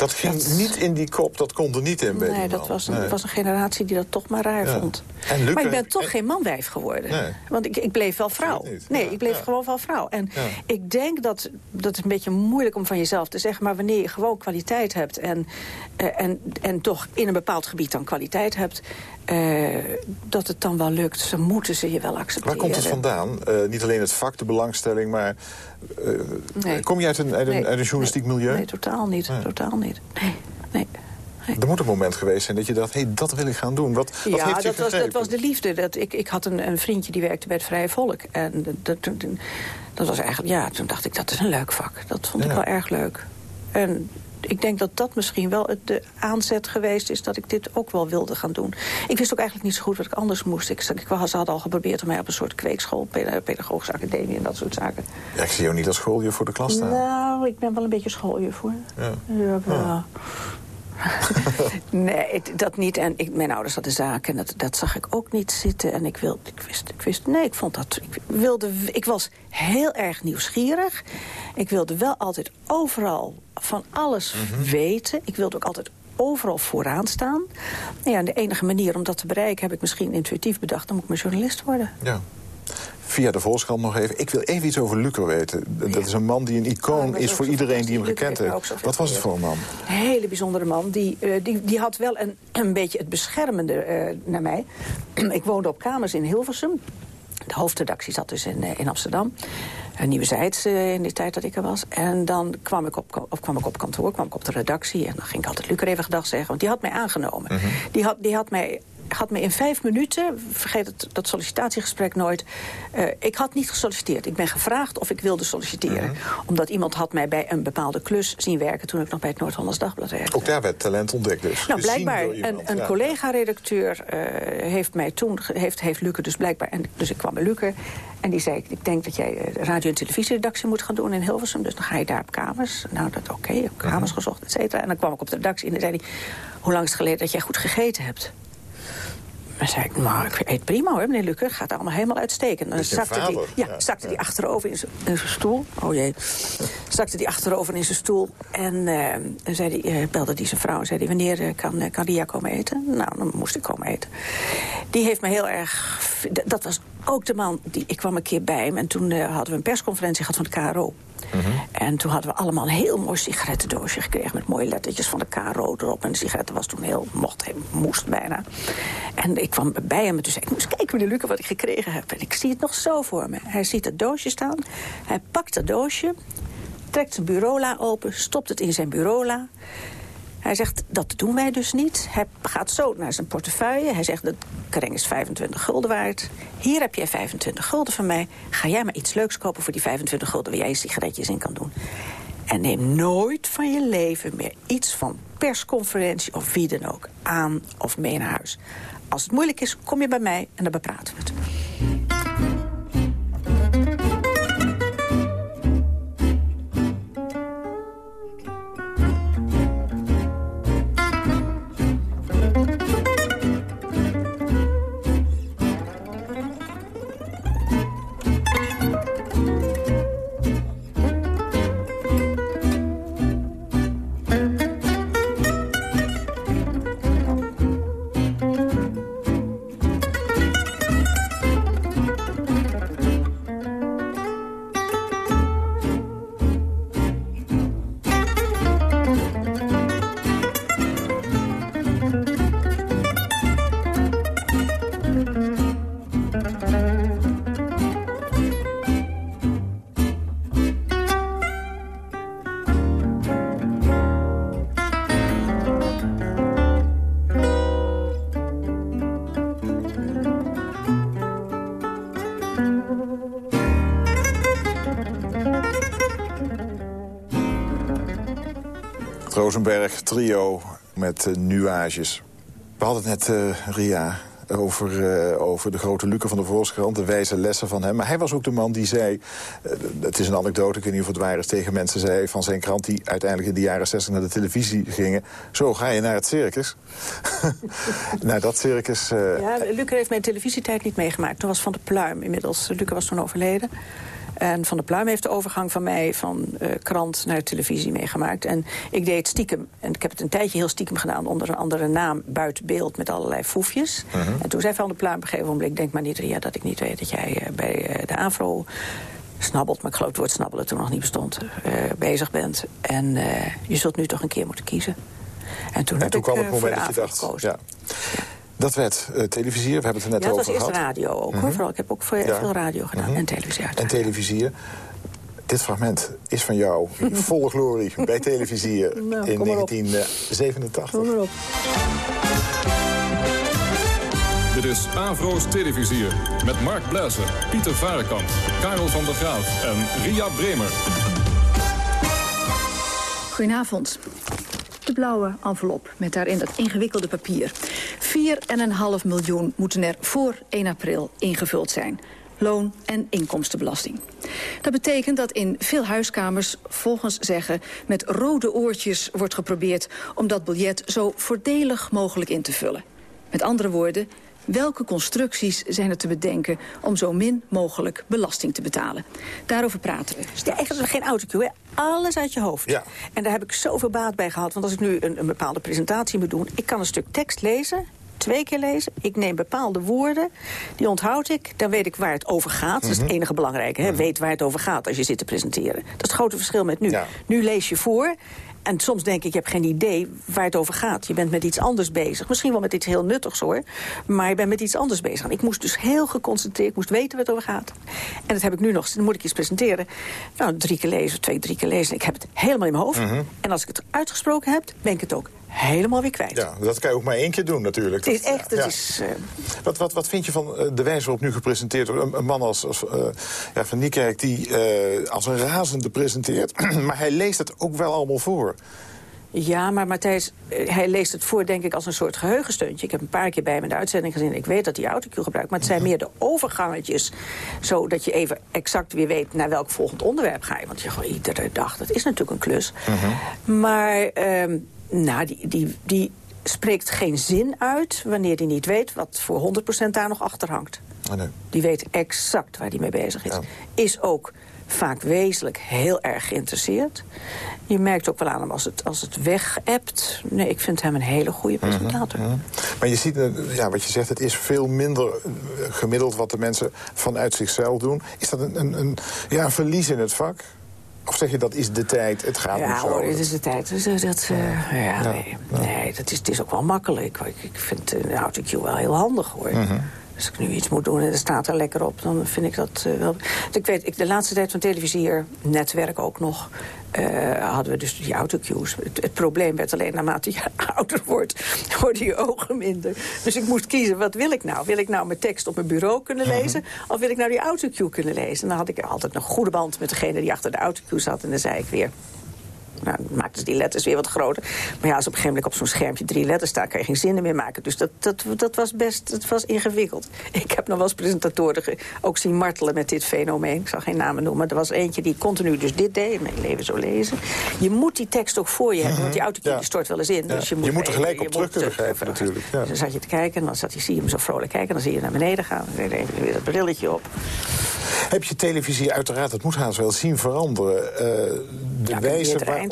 Speaker 5: Dat ging niet in die kop, dat kon er niet in bij
Speaker 7: Nee, dat was een,
Speaker 5: Nee.
Speaker 7: was een generatie die dat toch maar raar
Speaker 5: Ja.
Speaker 7: vond.
Speaker 5: En Luc-
Speaker 7: maar ik ben toch
Speaker 5: en-
Speaker 7: geen manwijf geworden.
Speaker 5: Nee.
Speaker 7: Want ik, ik bleef wel vrouw. Nee,
Speaker 5: Ja,
Speaker 7: ik bleef
Speaker 5: ja.
Speaker 7: gewoon wel vrouw. En ik denk dat, dat is een beetje moeilijk om van jezelf te zeggen... maar wanneer je gewoon kwaliteit hebt... en, eh, en, en toch in een bepaald gebied dan kwaliteit hebt... eh, dat het dan wel lukt. Ze moeten ze je wel accepteren.
Speaker 5: Waar komt het vandaan? Eh, niet alleen het vak, de belangstelling, maar...
Speaker 7: Nee.
Speaker 5: Kom je uit een, uit een, uit een journalistiek milieu?
Speaker 7: Nee, totaal niet.
Speaker 5: Nee.
Speaker 7: Totaal niet. Nee, nee. nee.
Speaker 5: Er moet een moment geweest zijn dat je dacht, hé, hey, dat wil ik gaan doen. Wat, wat
Speaker 7: ja,
Speaker 5: heeft je
Speaker 7: dat was, dat was de liefde. Dat, ik, ik had een, een vriendje die werkte bij het Vrije Volk. En dat, dat, dat was eigenlijk, ja, toen dacht ik, dat is een leuk vak. Dat vond ik wel erg leuk. En ik denk dat dat misschien wel het, de aanzet geweest is... dat ik dit ook wel wilde gaan doen. Ik wist ook eigenlijk niet zo goed wat ik anders moest. Ik, ik ze hadden al geprobeerd om mij op een soort kweekschool... peda- pedagogische academie en dat soort zaken.
Speaker 5: Ja, ik zie jou niet als schooljuf voor de klas staan.
Speaker 7: Nou, ik ben wel een beetje schooljuf, hoor.
Speaker 5: Ja.
Speaker 7: Ja, wel. (laughs) nee, dat niet. En ik, mijn ouders hadden zaken en dat, dat zag ik ook niet zitten. En ik, wilde, ik, wist, ik wist, nee, ik vond dat, ik, wilde, ik was heel erg nieuwsgierig. Ik wilde wel altijd overal van alles weten. Ik wilde ook altijd overal vooraan staan. Nou ja, en de enige manier om dat te bereiken heb ik misschien intuïtief bedacht. Dan moet ik maar journalist worden.
Speaker 5: Ja. Via de Volkskrant nog even. Ik wil even iets over Lucer weten. Dat
Speaker 7: Ja.
Speaker 5: is een man die een icoon is voor iedereen die hem gekend
Speaker 7: heeft
Speaker 5: Wat was het voor een man?
Speaker 7: Een hele bijzondere man. Die, eh, die, die had wel een, (clears throat) een beetje het beschermende eh, naar mij. (clears throat) ik woonde op kamers in Hilversum. De hoofdredactie zat dus in, eh, in Amsterdam. Een nieuwe zijds in die tijd dat ik er was. En dan kwam ik, op, of kwam ik op kantoor, kwam ik op de redactie... en dan ging ik altijd Luc even gedag zeggen, want die had mij aangenomen.
Speaker 5: Mhm.
Speaker 7: Die had, die had mij had me in vijf minuten, vergeet het, dat sollicitatiegesprek nooit... eh, ik had niet gesolliciteerd. Ik ben gevraagd of ik wilde solliciteren.
Speaker 5: Mhm.
Speaker 7: Omdat iemand had mij bij een bepaalde klus zien werken... toen ik nog bij het Noord-Hollands Dagblad werkte.
Speaker 5: Ook daar werd talent ontdekt dus.
Speaker 7: Nou, blijkbaar, een, een collega-redacteur eh, heeft mij toen, heeft, heeft Luke dus blijkbaar, en, dus ik kwam bij Luke en die zei, ik denk dat jij eh, radio- en televisieredactie moet gaan doen in Hilversum, dus dan ga je daar op kamers. Nou, dat oké, ik heb kamers gezocht, et cetera. En dan kwam ik op de redactie en dan zei hij, hoe lang is het geleden dat jij goed gegeten hebt? Dan zei ik, nou, ik eet prima hoor, meneer Luke. Gaat allemaal helemaal uitstekend. En dan zakte die, ja,
Speaker 5: ja,
Speaker 7: zakte die achterover in zijn stoel. Oh jee. Zakte die achterover in zijn stoel. En eh, zei die, eh, belde die zijn vrouw en zei die, wanneer eh, kan, kan Ria komen eten? Nou, dan moest ik komen eten. Die heeft me heel erg... Dat was ook de man, die, ik kwam een keer bij hem... en toen hadden we een persconferentie gehad van de KRO. En toen hadden we allemaal een heel mooi sigarettendoosje gekregen... met mooie lettertjes van de KRO erop. En de sigaretten was toen heel, mocht, moest bijna. En ik kwam bij hem en toen zei ik... moest kijken meneer Luca wat ik gekregen heb. En ik zie het nog zo voor me. Hij ziet dat doosje staan. Hij pakt dat doosje, trekt zijn bureaula open... stopt het in zijn bureaula... Hij zegt, dat doen wij dus niet. Hij gaat zo naar zijn portefeuille. Hij zegt, de kring is 25 gulden waard. Hier heb jij 25 gulden van mij. Ga jij maar iets leuks kopen voor die 25 gulden... waar jij je sigaretjes in kan doen. En neem nooit van je leven meer iets van persconferentie... of wie dan ook, aan of mee naar huis. Als het moeilijk is, kom je bij mij en dan bepraten we het.
Speaker 5: Rosenberg trio met uh, nuages. We hadden het net, uh, Ria, over, uh, over de grote Luca van de Volkskrant, de wijze lessen van hem. Maar hij was ook de man die zei, het is een anekdote, ik weet niet of het waar is, tegen mensen zei van zijn krant die uiteindelijk in de jaren 60 naar de televisie gingen. Zo ga je naar het circus. (laughs) naar dat circus. Uh,
Speaker 7: ja, Luca heeft mijn televisietijd niet meegemaakt. Toen was Van de Pluim inmiddels. Luca was toen overleden. En Van der Pluim heeft de overgang van mij van uh, krant naar televisie meegemaakt. En ik deed stiekem, en ik heb het een tijdje heel stiekem gedaan... onder een andere naam, buiten beeld, met allerlei foefjes. Uh -huh. En toen zei Van der Pluim op een gegeven moment... denk maar niet, Ria, dat ik niet weet dat jij uh, bij de AVRO snabbelt... maar ik geloof het woord snabbelen toen nog niet bestond, bezig bent. En je zult nu toch een keer moeten kiezen. En toen,
Speaker 5: en toen kwam het moment dat je dacht, ja. Dat werd uh, televisie, we hebben het er net
Speaker 7: ja,
Speaker 5: over
Speaker 7: dat was
Speaker 5: gehad.
Speaker 7: eerst radio ook, hoor. Vooral, ik heb ook voor ja. veel radio gedaan mm -hmm. en televisie
Speaker 5: En televisie. Dit fragment is van jou, (laughs) volle glorie, bij televisie (laughs)
Speaker 7: nou,
Speaker 5: in 1987.
Speaker 7: Kom maar op.
Speaker 9: Dit is Avro's Televisie met Mark Blazer, Pieter Varekamp, Karel van der Graaf en Ria Bremer.
Speaker 10: Goedenavond. De blauwe envelop met daarin dat ingewikkelde papier. 4,5 miljoen moeten er voor 1 april ingevuld zijn. Loon- en inkomstenbelasting. Dat betekent dat in veel huiskamers volgens zeggen... met rode oortjes wordt geprobeerd om dat biljet zo voordelig mogelijk in te vullen. Met andere woorden, welke constructies zijn er te bedenken... om zo min mogelijk belasting te betalen? Daarover praten we.
Speaker 7: Ja, eigenlijk geen autocue, hè? Alles uit je hoofd.
Speaker 5: Ja.
Speaker 7: En daar heb ik zoveel baat bij gehad. Want als ik nu een, een bepaalde presentatie moet doen... ik kan een stuk tekst lezen, twee keer lezen. Ik neem bepaalde woorden, die onthoud ik. Dan weet ik waar het over gaat. Dat is het enige belangrijke. Hè? Weet waar het over gaat als je zit te presenteren. Dat is het grote verschil met nu.
Speaker 5: Ja.
Speaker 7: Nu lees je voor... En soms denk ik, je hebt geen idee waar het over gaat. Je bent met iets anders bezig. Misschien wel met iets heel nuttigs hoor. Maar je bent met iets anders bezig. En ik moest dus heel geconcentreerd, ik moest weten waar het over gaat. En dat heb ik nu nog. Dan moet ik iets presenteren. Nou, drie keer lezen, twee, drie keer lezen. Ik heb het helemaal in mijn hoofd. En als ik het uitgesproken heb, ben ik het ook helemaal weer kwijt.
Speaker 5: Ja, dat kan je ook maar één keer doen natuurlijk.
Speaker 7: Het is
Speaker 5: Dat-
Speaker 7: echt, het
Speaker 5: ja.
Speaker 7: is... eh,
Speaker 5: Wat, wat, wat vind je van eh, de wijze waarop nu gepresenteerd wordt? Een, een man als, als eh, ja, Van Niekerk die als een razende presenteert. (clears throat) maar hij leest het ook wel allemaal voor.
Speaker 7: Ja, maar Matthijs, hij leest het voor denk ik als een soort geheugensteuntje. Ik heb een paar keer bij hem in de uitzending gezien. Ik weet dat hij autocue gebruikt, maar het zijn meer de overgangetjes. Zodat je even exact weer weet naar welk volgend onderwerp ga je. Want je gewoon iedere dag, dat is natuurlijk een klus. Maar ehm, nou, die, die, die spreekt geen zin uit wanneer hij niet weet... wat voor 100% daar nog achter hangt.
Speaker 5: Ah, nee.
Speaker 7: Die weet exact waar hij mee bezig is.
Speaker 5: Ja.
Speaker 7: Is ook vaak wezenlijk heel erg geïnteresseerd. Je merkt ook wel aan hem als het, als het weg-appt. Nee, ik vind hem een hele goede presentator.
Speaker 5: Maar je ziet, eh, ja, wat je zegt, het is veel minder eh, gemiddeld wat de mensen vanuit zichzelf doen. Is dat een, een, een, ja, een verlies in het vak? Of zeg je dat is de tijd, het gaat
Speaker 7: Ja
Speaker 5: niet zo?
Speaker 7: hoor, dit is de tijd. Dus, eh, dat, eh, ja,
Speaker 5: Ja,
Speaker 7: nee,
Speaker 5: ja.
Speaker 7: nee dat is, het is ook wel makkelijk. Ik, ik vind een autocue wel heel handig hoor.
Speaker 5: Mhm.
Speaker 7: Als ik nu iets moet doen en er staat er lekker op, dan vind ik dat eh, wel... Ik weet, ik, de laatste tijd van televisie netwerk ook nog... eh, hadden we dus die autocues. Het, het probleem werd alleen naarmate je (laughs) ouder wordt... worden je ogen minder. Dus ik moest kiezen, wat wil ik nou? Wil ik nou mijn tekst op mijn bureau kunnen
Speaker 5: Mhm.
Speaker 7: lezen... of wil ik nou die autocue kunnen lezen? En dan had ik altijd een goede band met degene die achter de autocue zat... en dan zei ik weer... Nou, maakten ze die letters weer wat groter. Maar ja, als op een gegeven moment op zo'n schermpje drie letters staan... kan je geen zinnen meer maken. Dus dat, dat, dat was best dat was ingewikkeld. (laughs) Ik heb nog wel eens presentatoren ook zien martelen met dit fenomeen. Ik zal geen namen noemen. Er was eentje die continu dus dit deed. Mijn leven zo lezen. Je moet die tekst ook voor je hebben. Want die autocue
Speaker 5: Ja.
Speaker 7: die stort wel eens in.
Speaker 5: Ja.
Speaker 7: Dus je,
Speaker 5: Je
Speaker 7: moet,
Speaker 5: moet er gelijk op terug
Speaker 7: moet,
Speaker 5: kunnen
Speaker 7: eh,
Speaker 5: grijpen natuurlijk, ja.
Speaker 7: Dus dan zat je te kijken en dan zat je, zie je hem zo vrolijk kijken. En dan zie je naar beneden gaan. Dan je weer dat brilletje op.
Speaker 5: Heb je televisie uiteraard, dat moet haast wel zien veranderen. eh, de
Speaker 7: Ja,
Speaker 5: wijze waarop,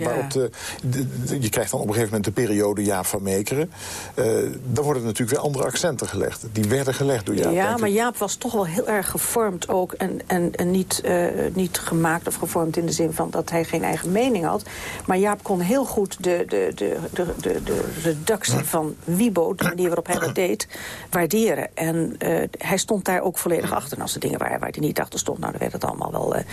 Speaker 5: ja, de, de- de- Je krijgt dan op een gegeven moment de periode Jaap van Meekeren. Eh, dan worden natuurlijk weer andere accenten gelegd. Die werden gelegd door Jaap.
Speaker 7: ja, maar. Jaap was toch wel heel erg gevormd ook. En, en, en niet, eh, niet gemaakt of gevormd in de zin van dat hij geen eigen mening had. Maar Jaap kon heel goed de, de, de, de, de, de redactie van Wiebo, de manier waarop hij dat deed, waarderen. En eh, hij stond daar ook volledig achter. En als er dingen waren waar hij niet achter stond, nou, dan werd het allemaal wel eh,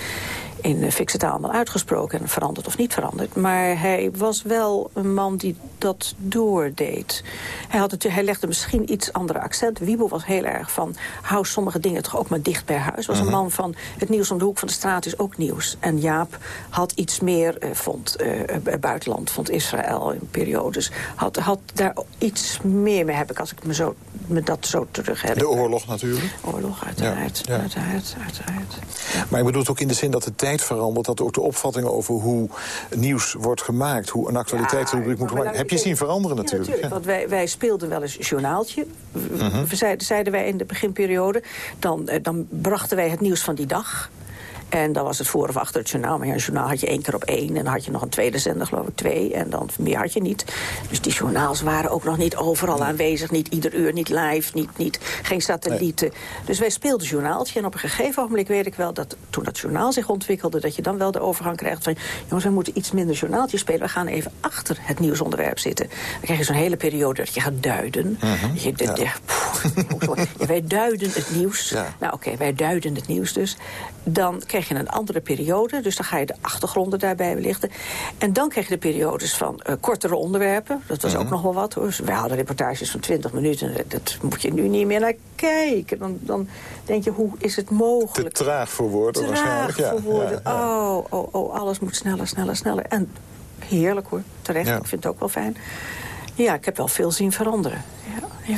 Speaker 7: in fikse taal allemaal uitgesproken. En veranderd of niet veranderd. Maar hij was wel een man die dat doordeed. Hij, had het, hij legde misschien iets andere accent. Wiebo was heel erg van, hou sommige dingen toch ook maar dicht bij huis. Was
Speaker 5: Mhm.
Speaker 7: een man van, het nieuws om de hoek van de straat is ook nieuws. En Jaap had iets meer, eh, vond eh, eh, buitenland, vond Israël in periodes. Had, had daar iets meer mee, heb ik, als ik me, zo, me dat zo terug heb.
Speaker 5: De oorlog natuurlijk.
Speaker 7: Oorlog, uiteraard.
Speaker 5: Ja, ja.
Speaker 7: Uiteraard, uiteraard.
Speaker 5: Maar ik bedoel het ook in de zin dat de tijd verandert... dat ook de opvattingen over hoe nieuws wordt gemaakt... hoe een actualiteitsrubriek moet worden heb je zien veranderen
Speaker 7: Ja,
Speaker 5: natuurlijk.
Speaker 7: natuurlijk, want wij, wij speelden wel eens journaaltje. We zeiden, zeiden wij in de beginperiode. Dan, eh, dan brachten wij het nieuws van die dag. En dan was het voor of achter het journaal. Maar ja, een journaal had je één keer op één. En dan had je nog een tweede zender, geloof ik, twee. En dan meer had je niet. Dus die journaals waren ook nog niet overal aanwezig. Niet ieder uur, niet live, niet, niet, geen satellieten. Dus wij speelden journaaltje. En op een gegeven ogenblik weet ik wel dat toen dat journaal zich ontwikkelde... dat je dan wel de overgang krijgt van... jongens, we moeten iets minder journaaltje spelen. We gaan even achter het nieuwsonderwerp zitten. Dan krijg je zo'n hele periode dat je gaat duiden.
Speaker 5: Mhm.
Speaker 7: Je, de, de- pff, ja, (laughs) wij duiden het nieuws. Nou oké, wij duiden het nieuws dus. Dan krijg je een andere periode. Dus dan ga je de achtergronden daarbij belichten. En dan krijg je de periodes van eh, kortere onderwerpen. Dat was ook nog wel wat. Dus wij hadden reportages van 20 minuten. Dat- Dat moet je nu niet meer naar kijken. Dan, dan denk je, hoe is het mogelijk?
Speaker 5: Te traag voor woorden waarschijnlijk.
Speaker 7: Traag
Speaker 5: Ja,
Speaker 7: voor woorden.
Speaker 5: ja, ja.
Speaker 7: Oh, oh, oh, alles moet sneller, sneller, sneller. En heerlijk hoor, terecht. Ik vind het ook wel fijn. Ja, ik heb wel veel zien veranderen. Ja, ja.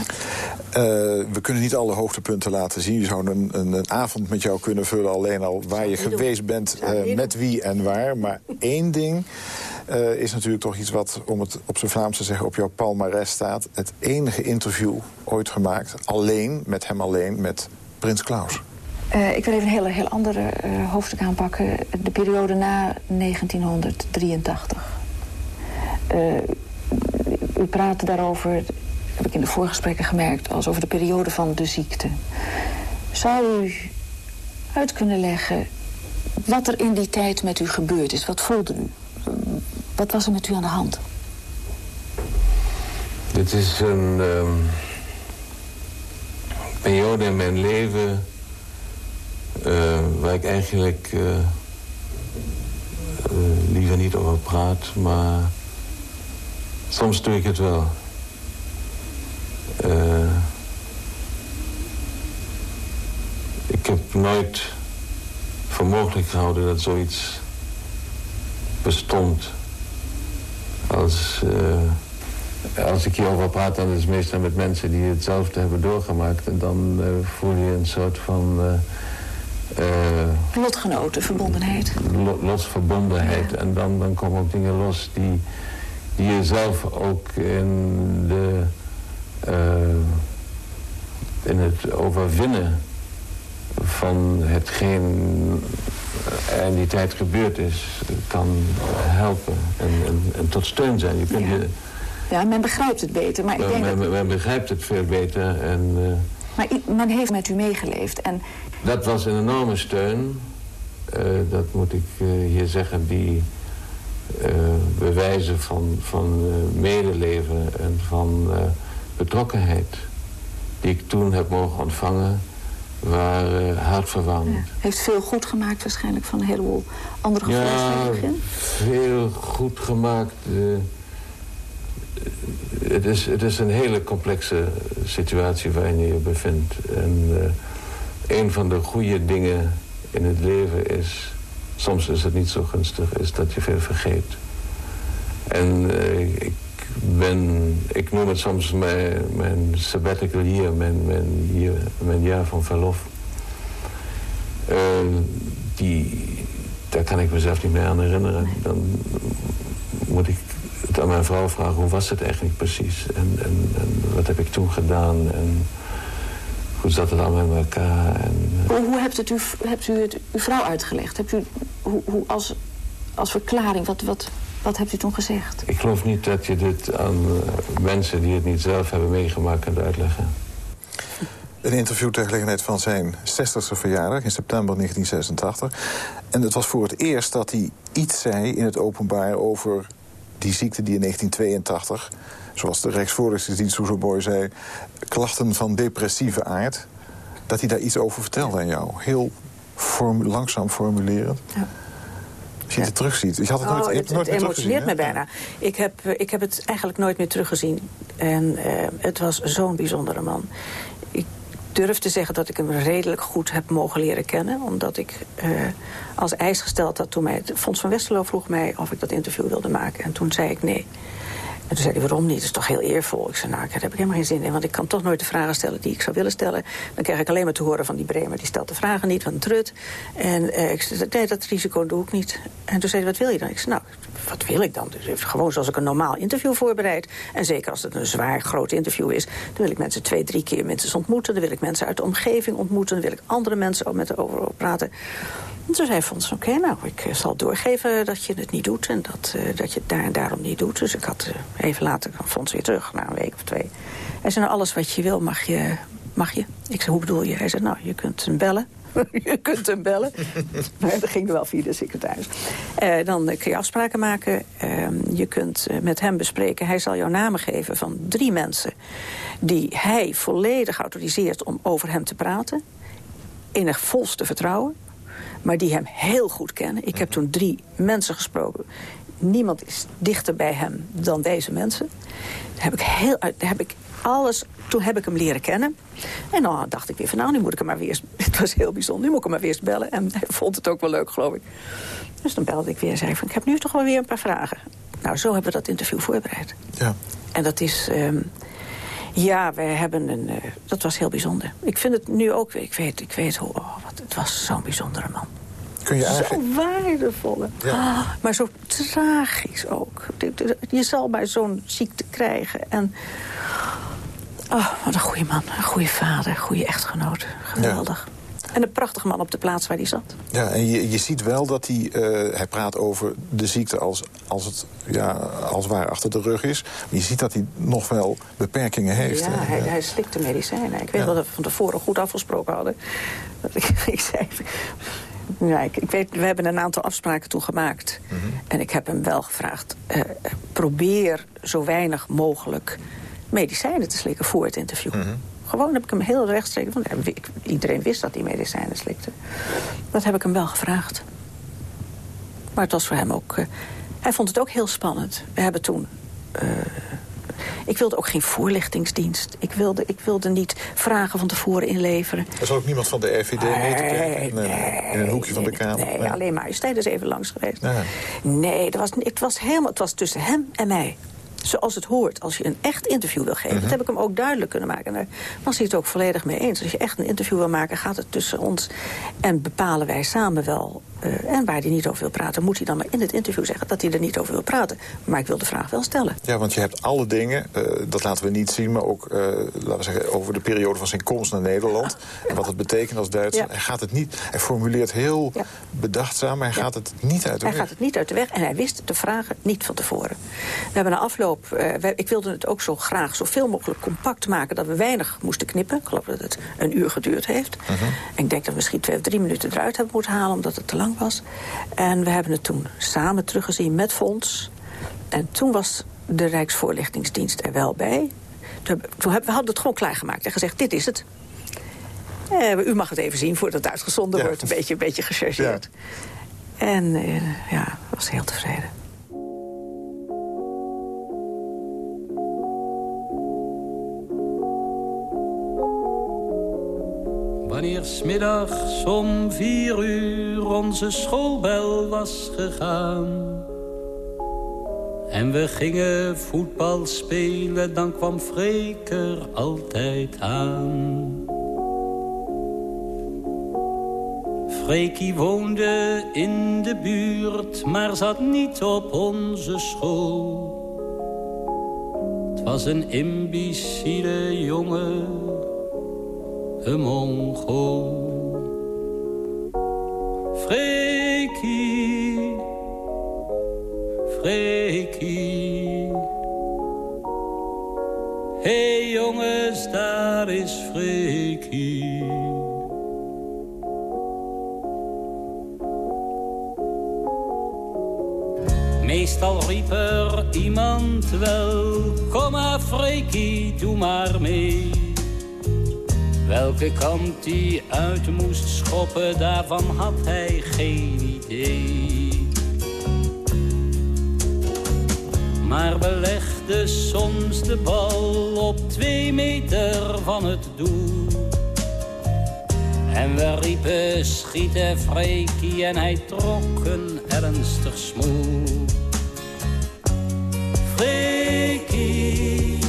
Speaker 5: Eh, we kunnen niet alle hoogtepunten laten zien. Je zou een, een, een avond met jou kunnen vullen... alleen al waar je
Speaker 7: doen.
Speaker 5: geweest bent, eh, met wie en waar. Maar (laughs) één ding eh, is natuurlijk toch iets wat, om het op zijn Vlaams te zeggen... op jouw palmarès staat. Het enige interview ooit gemaakt, alleen, met hem alleen, met Prins Klaus.
Speaker 10: Eh, ik wil even een hele, heel andere eh, hoofdstuk aanpakken. De periode na 1983. Eh, u praatte daarover, heb ik in de voorgesprekken gemerkt... als over de periode van de ziekte. Zou u uit kunnen leggen wat er in die tijd met u gebeurd is? Wat voelde u? Wat was er met u aan de hand?
Speaker 11: Dit is een ehm, periode in mijn leven eh, waar ik eigenlijk eh, eh, liever niet over praat, maar soms doe ik het wel. Eh, ik heb nooit voor mogelijk gehouden dat zoiets bestond. Als, eh, als ik hierover praat, dan is het meestal met mensen die hetzelfde hebben doorgemaakt. En dan eh, voel je een soort van
Speaker 10: Lotgenoten, verbondenheid.
Speaker 11: lo- losverbondenheid. En dan, dan komen ook dingen los die, die je zelf ook in, de, eh, in het overwinnen van hetgeen er in die tijd gebeurd is, kan helpen en, en, en tot steun zijn. Je kunt je,
Speaker 10: Ja, men begrijpt het beter. Maar ik denk
Speaker 11: men,
Speaker 10: dat,
Speaker 11: men begrijpt het veel beter en... eh,
Speaker 10: maar men heeft met u meegeleefd. En
Speaker 11: dat was een enorme steun. Eh, dat moet ik eh, hier zeggen. Die eh, bewijzen van, van eh, medeleven en van eh, betrokkenheid... die ik toen heb mogen ontvangen, waren hartverwarmend.
Speaker 10: heeft veel goed gemaakt waarschijnlijk van een heleboel andere gevoelens
Speaker 11: Ja,
Speaker 10: in het begin.
Speaker 11: veel goed gemaakt. eh, het, is, het is een hele complexe situatie waarin je je bevindt. En eh, een van de goede dingen in het leven is... soms is het niet zo gunstig, is dat je veel vergeet. En eh, ik ben... Ik noem het soms mijn, mijn sabbatical year, mijn, mijn, mijn jaar van verlof. Eh, die, daar kan ik mezelf niet meer aan herinneren. Dan moet ik het aan mijn vrouw vragen, hoe was het eigenlijk precies? En, en, wat heb ik toen gedaan? En hoe zat het allemaal met elkaar? En, eh,
Speaker 10: Hoe, hoe hebt, het u, hebt u het uw vrouw uitgelegd? Hebt u, hoe, hoe als, als verklaring, wat, wat, wat hebt u toen gezegd?
Speaker 11: ik geloof niet dat je dit aan eh, mensen die het niet zelf hebben meegemaakt kunt uitleggen.
Speaker 5: Een interview ter gelegenheid van zijn 60ste verjaardag in september 1986. En het was voor het eerst dat hij iets zei in het openbaar over die ziekte die in 1982... zoals de Rijksvoorlichtingsdienst zo mooi zei... klachten van depressieve aard, dat hij daar iets over vertelde aan jou. Heel formu- langzaam formulerend.
Speaker 7: Ja.
Speaker 5: Als je het terugziet. Je had het nooit,
Speaker 7: Oh,
Speaker 5: hebt
Speaker 7: het,
Speaker 5: nooit
Speaker 7: het
Speaker 5: meer
Speaker 7: emotioneert me bijna. Ik heb, ik heb het eigenlijk nooit meer teruggezien. En eh, het was zo'n bijzondere man. Ik durf te zeggen dat ik hem redelijk goed heb mogen leren kennen. Omdat ik eh, als eis gesteld had toen mij... Het Fonds van Westerlo vroeg mij of ik dat interview wilde maken. En toen zei ik nee. En toen zei hij, waarom niet? Dat is toch heel eervol? Ik zei, nou, daar heb ik helemaal geen zin in. Want ik kan toch nooit de vragen stellen die ik zou willen stellen. Dan krijg ik alleen maar te horen van die Bremer. Die stelt de vragen niet, van trut. En eh, ik zei, nee, dat risico doe ik niet. En toen zei hij, wat wil je dan? Ik zei, nou, wat wil ik dan? Dus gewoon zoals ik een normaal interview voorbereid. En zeker als het een zwaar groot interview is... dan wil ik mensen twee, drie keer minstens ontmoeten. Dan wil ik mensen uit de omgeving ontmoeten. Dan wil ik andere mensen met erover praten. En toen zei Fons, oké, nou, ik eh, zal doorgeven dat je het niet doet... en dat, eh, dat je het daar daarom niet doet. Dus ik had eh, even later Fons weer terug, na een week of twee. Hij zei, nou, alles wat je wil mag je, mag je. Ik zei, hoe bedoel je? Hij zei, nou, je kunt hem bellen. (laughs) je kunt hem bellen. (laughs) maar dat ging wel via de secretaris. Dan kun je afspraken maken. Ehm, je kunt met hem bespreken. Hij zal jou namen geven van drie mensen... die hij volledig autoriseert om over hem te praten. In het volste vertrouwen maar die hem heel goed kennen. Ik heb toen drie mensen gesproken. Niemand is dichter bij hem dan deze mensen. Daar heb ik, heel, daar heb ik alles, toen heb ik hem leren kennen. En dan dacht ik weer van nou, nu moet ik hem maar weer eens... (laughs) Het was heel bijzonder, nu moet ik hem maar weer eens bellen. En hij vond het ook wel leuk, geloof ik. Dus dan belde ik weer en zei van, ik heb nu toch wel weer een paar vragen. Nou, zo hebben we dat interview voorbereid.
Speaker 5: Ja.
Speaker 7: En dat is... ehm, ja, we hebben een... eh, dat was heel bijzonder. Ik vind het nu ook... Ik weet, ik weet hoe... Oh, wat, het was zo'n bijzondere man.
Speaker 5: Kun je eigenlijk...
Speaker 7: Zo waardevolle. Ah, maar zo tragisch ook. Je zal maar zo'n ziekte krijgen. En... Oh, wat een goede man. Een goede vader. Een goede echtgenoot. Geweldig. En een prachtige man op de plaats waar hij zat.
Speaker 5: Ja, en je, je ziet wel dat hij... eh, hij praat over de ziekte als, als het ja, als ware achter de rug is. Maar je ziet dat hij nog wel beperkingen heeft.
Speaker 7: Ja, hij, hij slikte medicijnen. Ik weet dat we van tevoren goed afgesproken hadden. Dat ik, (laughs) ik zei... Ja, ik, ik weet, we hebben een aantal afspraken toen gemaakt. En ik heb hem wel gevraagd... eh, probeer zo weinig mogelijk medicijnen te slikken voor het interview. Gewoon heb ik hem heel rechtstreeks... Want ik- iedereen wist dat hij medicijnen slikte. Dat heb ik hem wel gevraagd. Maar het was voor hem ook... eh, hij vond het ook heel spannend. We hebben toen... eh, ik wilde ook geen voorlichtingsdienst. Ik wilde, ik wilde niet vragen van tevoren inleveren.
Speaker 5: Er zal ook niemand van de RVD mee te kijken? Nee, in een hoekje van de kamer?
Speaker 7: Nee, alleen majesteit is even langs geweest.
Speaker 5: Ja.
Speaker 7: Nee, dat was, het, was helemaal, het was tussen hem en mij. Zoals het hoort, als je een echt interview wil geven.
Speaker 5: Mhm.
Speaker 7: Dat heb ik hem ook duidelijk kunnen maken. En daar was hij het ook volledig mee eens. Als je echt een interview wil maken, gaat het tussen ons. En bepalen wij samen wel. Eh, en waar hij niet over wil praten, moet hij dan maar in het interview zeggen... dat hij er niet over wil praten. Maar ik wil de vraag wel stellen.
Speaker 5: Ja, want je hebt alle dingen, eh, dat laten we niet zien... maar ook, eh, laten we zeggen, over de periode van zijn komst naar Nederland... en wat het betekent als Duitser.
Speaker 7: Ja.
Speaker 5: Hij gaat het niet, hij formuleert heel bedachtzaam... maar hij gaat het niet uit de
Speaker 7: Hij
Speaker 5: weg.
Speaker 7: gaat het niet uit de weg en hij wist de vragen niet van tevoren. We hebben na afloop, wij- ik wilde het ook zo graag zoveel mogelijk compact maken... dat we weinig moesten knippen. Ik geloof dat het een uur geduurd heeft. En ik denk dat we misschien twee of drie minuten eruit hebben moeten halen... omdat het te lang was. En we hebben het toen samen teruggezien met Fonds. En toen was de Rijksvoorlichtingsdienst er wel bij. Toen, toen hebben, we hadden het gewoon klaargemaakt en gezegd, dit is het. Eh, u mag het even zien voordat het uitgezonden
Speaker 5: Ja.
Speaker 7: wordt. Een beetje, een beetje gechargeerd. En eh, ja, was heel tevreden.
Speaker 12: Wanneer smiddags om vier uur onze schoolbel was gegaan en we gingen voetbal spelen, dan kwam Freker altijd aan. Freekie woonde in de buurt, maar zat niet op onze school. Het was een imbecile jongen, een mongool. Freekie. Hé hey jongens, daar is Freekie. Meestal riep er iemand wel, kom maar Freekie, doe maar mee. Welke kant hij uit moest schoppen, daarvan had hij geen idee. Maar belegde soms de bal op twee meter van het doel. En we riepen schieten Freekie en hij trok een ernstig smoel. Freekie,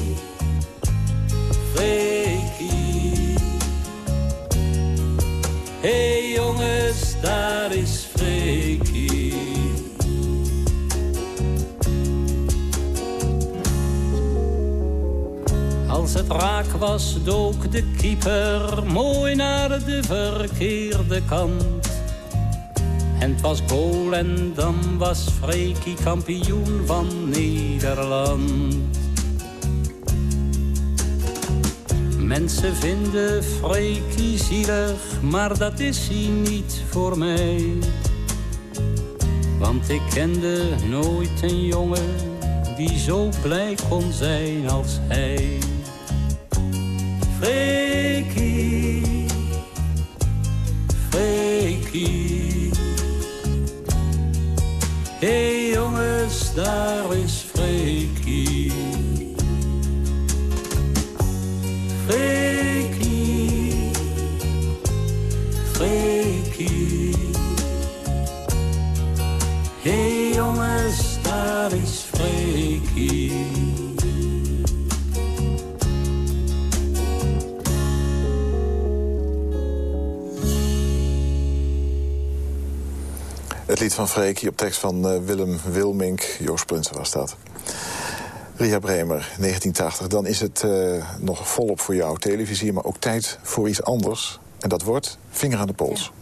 Speaker 12: Freekie. Daar is Freekie. Als het raak was, dook de keeper mooi naar de verkeerde kant. En het was goal en dan was Freekie kampioen van Nederland. Mensen vinden Freekie zielig, maar dat is hij niet voor mij. Want ik kende nooit een jongen die zo blij kon zijn als hij. Freekie, Freekie. Hé hey jongens, daar is Freekie. Freekie. Hé hey jongens, daar is Freekie.
Speaker 5: Het lied van Freekie op tekst van eh, Willem Wilmink. Joost Prinsen was dat. Ria Bremer, 1980. Dan is het eh, nog volop voor jou televisie, maar ook tijd voor iets anders. En dat wordt Vinger aan de Pols.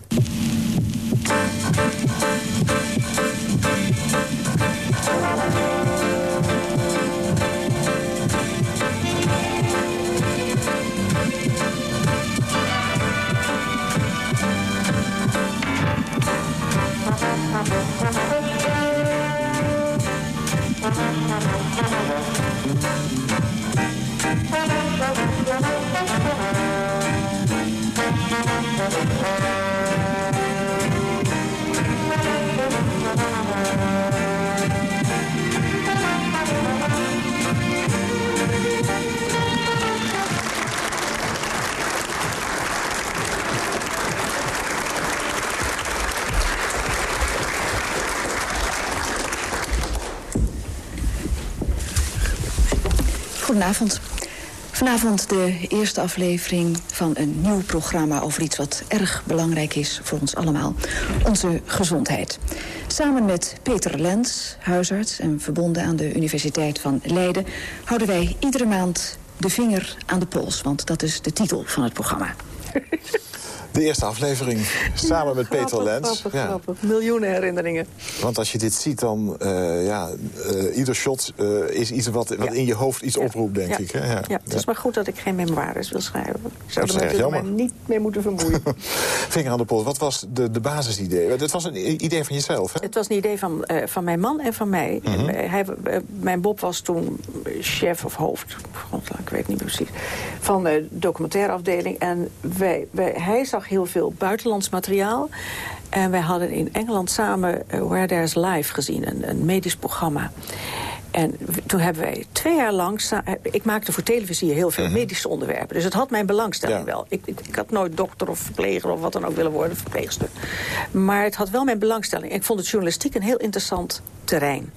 Speaker 10: Goedenavond. Vanavond de eerste aflevering van een nieuw programma over iets wat erg belangrijk is voor ons allemaal. Onze gezondheid. Samen met Peter Lens, huisarts en verbonden aan de Universiteit van Leiden... houden wij iedere maand de vinger aan de pols, want dat is de titel van het programma. (laughs)
Speaker 5: De eerste aflevering, samen met Peter Lens.
Speaker 7: grappig, grappig. Miljoenen herinneringen.
Speaker 5: Want als je dit ziet, dan... eh, ja, eh, ieder shot eh, is iets wat, wat in je hoofd iets oproept, denk
Speaker 7: ja.
Speaker 5: ik. Hè? Ja.
Speaker 7: Ja, het is maar goed dat ik geen memoires wil schrijven. Ik zou
Speaker 5: Dat
Speaker 7: er niet mee moeten vermoeien. (laughs)
Speaker 5: Vinger aan de pols, wat was de, de basisidee? Het was een idee van jezelf, hè?
Speaker 7: Het was een idee van, van mijn man en van mij.
Speaker 5: Mhm.
Speaker 7: Hij, mijn Bob was toen chef of hoofd, ik weet niet precies, van de documentaireafdeling. En wij, wij, hij zag heel veel buitenlands materiaal. En wij hadden in Engeland samen eh, Where There's Life gezien, een, een medisch programma. En toen hebben wij twee jaar lang... eh, Ik maakte voor televisie heel veel medische onderwerpen. Dus het had mijn belangstelling wel. Ik, ik, ik had nooit dokter of verpleger of wat dan ook willen worden, verpleegster. Maar het had wel mijn belangstelling. Ik vond het journalistiek een heel interessant terrein.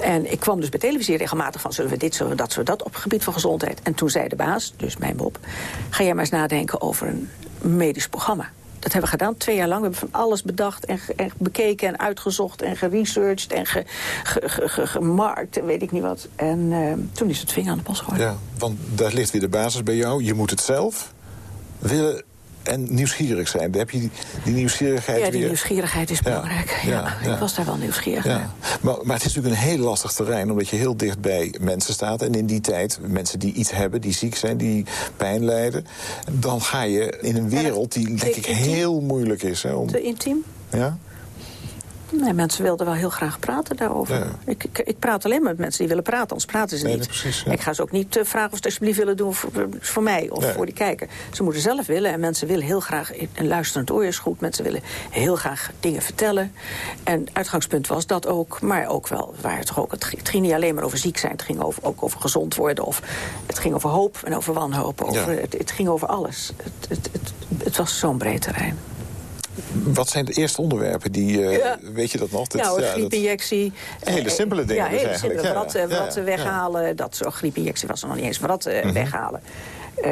Speaker 7: En ik kwam dus bij televisie regelmatig van... zullen we dit, zullen we dat, zullen we dat op het gebied van gezondheid. En toen zei de baas, dus mijn Bob... ga jij maar eens nadenken over een medisch programma. Dat hebben we gedaan, twee jaar lang. We hebben van alles bedacht en, bekeken en uitgezocht... en geresearched en ge, ge- ge- ge- gemarkt en weet ik niet wat. En eh, toen is het vinger aan de pols geworden.
Speaker 5: Ja, want daar ligt weer de basis bij jou. Je moet het zelf willen en nieuwsgierig zijn. Dan heb je die, die nieuwsgierigheid
Speaker 7: Ja, die
Speaker 5: weer.
Speaker 7: nieuwsgierigheid is belangrijk. Ja,
Speaker 5: ja, ja.
Speaker 7: Ik was daar wel nieuwsgierig naar.
Speaker 5: Ja. Maar, maar het is natuurlijk een heel lastig terrein, omdat je heel dicht bij mensen staat. En in die tijd, mensen die iets hebben, die ziek zijn, die pijn lijden... dan ga je in een wereld die, denk ik, heel moeilijk is. Hè, om,
Speaker 7: Te intiem?
Speaker 5: ja?
Speaker 7: Nee, mensen wilden wel heel graag praten daarover. Ik, ik, ik praat alleen met mensen die willen praten, anders praten ze
Speaker 5: Nee,
Speaker 7: niet.
Speaker 5: nee, precies, ja.
Speaker 7: Ik ga ze ook niet eh, vragen of ze het alsjeblieft willen doen voor, voor mij of
Speaker 5: Nee.
Speaker 7: voor die kijker. Ze moeten zelf willen en mensen willen heel graag... Een luisterend oor is goed, mensen willen heel graag dingen vertellen. En uitgangspunt was dat ook, maar ook wel... Waar het, ook, het, ging- het ging niet alleen maar over ziek zijn, het ging over, ook over gezond worden... of het ging over hoop en over wanhoop. Over,
Speaker 5: Ja.
Speaker 7: het, het ging over alles. Het, het, het, het was zo'n breed terrein.
Speaker 5: Wat zijn de eerste onderwerpen die, eh,
Speaker 7: Ja.
Speaker 5: weet je dat nog? Dat,
Speaker 7: nou, een
Speaker 5: ja, dat-
Speaker 7: griepinjectie.
Speaker 5: Hele
Speaker 7: Eh,
Speaker 5: simpele dingen
Speaker 7: Ja,
Speaker 5: dus
Speaker 7: hele simpele. Wratten
Speaker 5: ja.
Speaker 7: weghalen. Dat soort griepinjectie was er nog niet eens. Wratten
Speaker 5: Mhm.
Speaker 7: weghalen. Eh,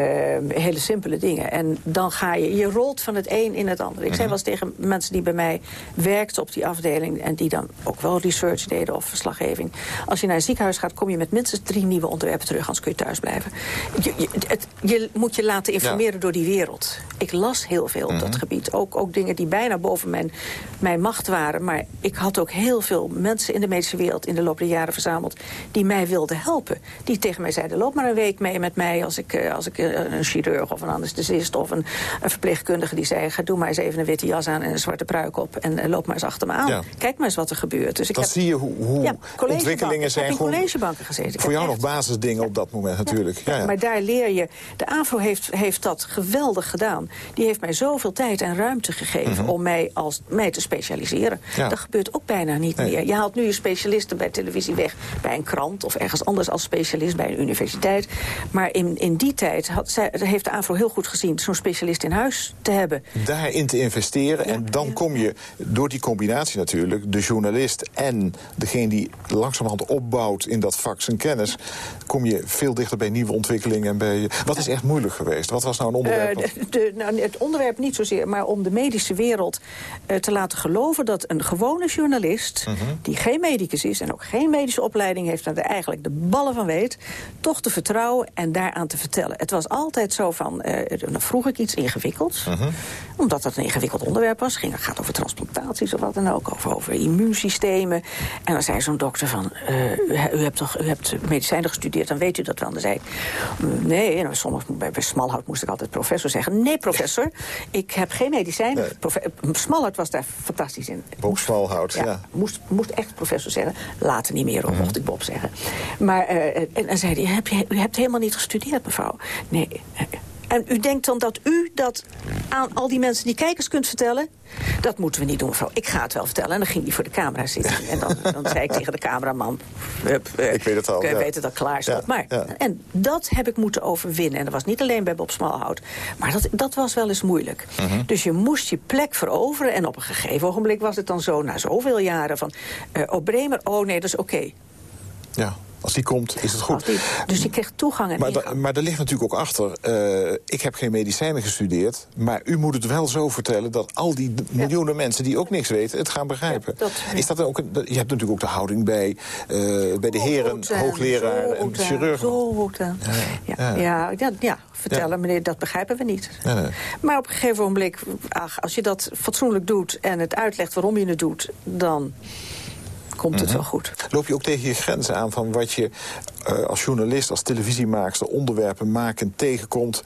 Speaker 7: hele simpele dingen. En dan ga je, je rolt van het een in het ander. Ik zei
Speaker 5: Mhm.
Speaker 7: wel eens tegen mensen die bij mij werkten op die afdeling... en die dan ook wel research deden of verslaggeving. Als je naar een ziekenhuis gaat, kom je met minstens drie nieuwe onderwerpen terug... anders kun je thuis blijven. Je, je, het, je moet je laten informeren door die wereld. Ik las heel veel op dat gebied. Ook, ook dingen die bijna boven mijn, mijn macht waren. Maar ik had ook heel veel mensen in de medische wereld... in de loop der jaren verzameld die mij wilden helpen. Die tegen mij zeiden, loop maar een week mee met mij... als ik, eh, als ik een chirurg of een anesthesist of een, een verpleegkundige... die zei, ga doe maar eens even een witte jas aan en een zwarte pruik op... en eh, loop maar eens achter me aan.
Speaker 5: Ja.
Speaker 7: Kijk maar eens wat er gebeurt. Dus ik
Speaker 5: Dan
Speaker 7: heb,
Speaker 5: zie je hoe, hoe
Speaker 7: Ja,
Speaker 5: ontwikkelingen
Speaker 7: Ik
Speaker 5: zijn
Speaker 7: heb in collegebanken gezeten. Ik
Speaker 5: Voor jou
Speaker 7: echt-
Speaker 5: nog basisdingen op dat moment natuurlijk. Ja, ja.
Speaker 7: maar daar leer je... De AVRO heeft, heeft dat geweldig gedaan. Die heeft mij zoveel tijd en ruimte gegeven... om mij, als, mij te specialiseren.
Speaker 5: Mhm.
Speaker 7: Dat gebeurt ook bijna niet
Speaker 5: Nee.
Speaker 7: meer. Je haalt nu je specialisten bij televisie weg... bij een krant of ergens anders als specialist bij een universiteit. Maar in, in die tijd had, zij, heeft de AVRO heel goed gezien... zo'n specialist in huis te hebben.
Speaker 5: daarin te investeren. En dan kom je door die combinatie natuurlijk, de journalist en degene die langzamerhand opbouwt in dat vak zijn kennis, kom je veel dichter bij nieuwe ontwikkelingen. En bij, wat is echt moeilijk geweest? Wat was nou een onderwerp?
Speaker 7: Eh, de- nou, het onderwerp niet zozeer, maar om de medische wereld eh, te laten geloven dat een gewone journalist,
Speaker 5: Mhm.
Speaker 7: die geen medicus is en ook geen medische opleiding heeft en er eigenlijk de ballen van weet, toch te vertrouwen en daaraan te vertellen. Het was altijd zo van, eh, dan vroeg ik iets ingewikkelds,
Speaker 5: Mhm.
Speaker 7: omdat het een ingewikkeld onderwerp was. Ging, het gaat over transplantaties of wat dan ook, over, over immuunsystemen. En dan zei zo'n dokter van, eh, u, u hebt toch u hebt medicijnen gestudeerd, dan weet u dat wel. En dan zei ik, "Mm, nee, en sommige, bij, bij Smalhout moest ik altijd professor zeggen. Nee, professor, ik heb geen medicijnen. Profe- Smalhout was daar fantastisch in.
Speaker 5: Bob Smalhout, ja.
Speaker 7: Moest, moest echt professor zeggen. Later niet meer, of mocht ik Bob zeggen. Maar, eh, en dan zei hij, heb je, u hebt helemaal niet gestudeerd, mevrouw. Nee. En u denkt dan dat u dat aan al die mensen die kijkers kunt vertellen? Dat moeten we niet doen, mevrouw. Ik ga het wel vertellen. En dan ging hij voor de camera zitten. En dan, dan zei ik (laughs) tegen de cameraman... Hup, eh,
Speaker 5: Ik weet het al,
Speaker 7: Ik
Speaker 5: ja.
Speaker 7: weet het al, klaar
Speaker 5: Ja,
Speaker 7: maar.
Speaker 5: ja.
Speaker 7: En dat heb ik moeten overwinnen. En dat was niet alleen bij Bob Smalhout. Maar dat, dat was wel eens moeilijk.
Speaker 5: Mhm.
Speaker 7: Dus je moest je plek veroveren. En op een gegeven ogenblik was het dan zo, na zoveel jaren... van, eh oh Bremer, oh nee, dat is oké.
Speaker 5: Ja, als die komt, is het goed.
Speaker 7: Die- Dus je kreeg toegang en
Speaker 5: Maar, da- maar er ligt natuurlijk ook achter, eh, ik heb geen medicijnen gestudeerd... maar u moet het wel zo vertellen dat al die miljoenen mensen die ook niks weten... het gaan begrijpen. Is dat ook een, je hebt natuurlijk ook de houding bij, eh, bij de heren,
Speaker 7: Goed, zo
Speaker 5: en chirurgen.
Speaker 7: Zo goed, ja,
Speaker 5: ja.
Speaker 7: ja, ja, ja, vertellen, meneer, dat begrijpen we niet.
Speaker 5: Nee, nee.
Speaker 7: Maar op een gegeven moment, ach, als je dat fatsoenlijk doet... en het uitlegt waarom je het doet, dan komt het
Speaker 5: Mhm.
Speaker 7: wel goed.
Speaker 5: Loop je ook tegen je grenzen aan van wat je eh, als journalist, als televisiemaakster... onderwerpen maken tegenkomt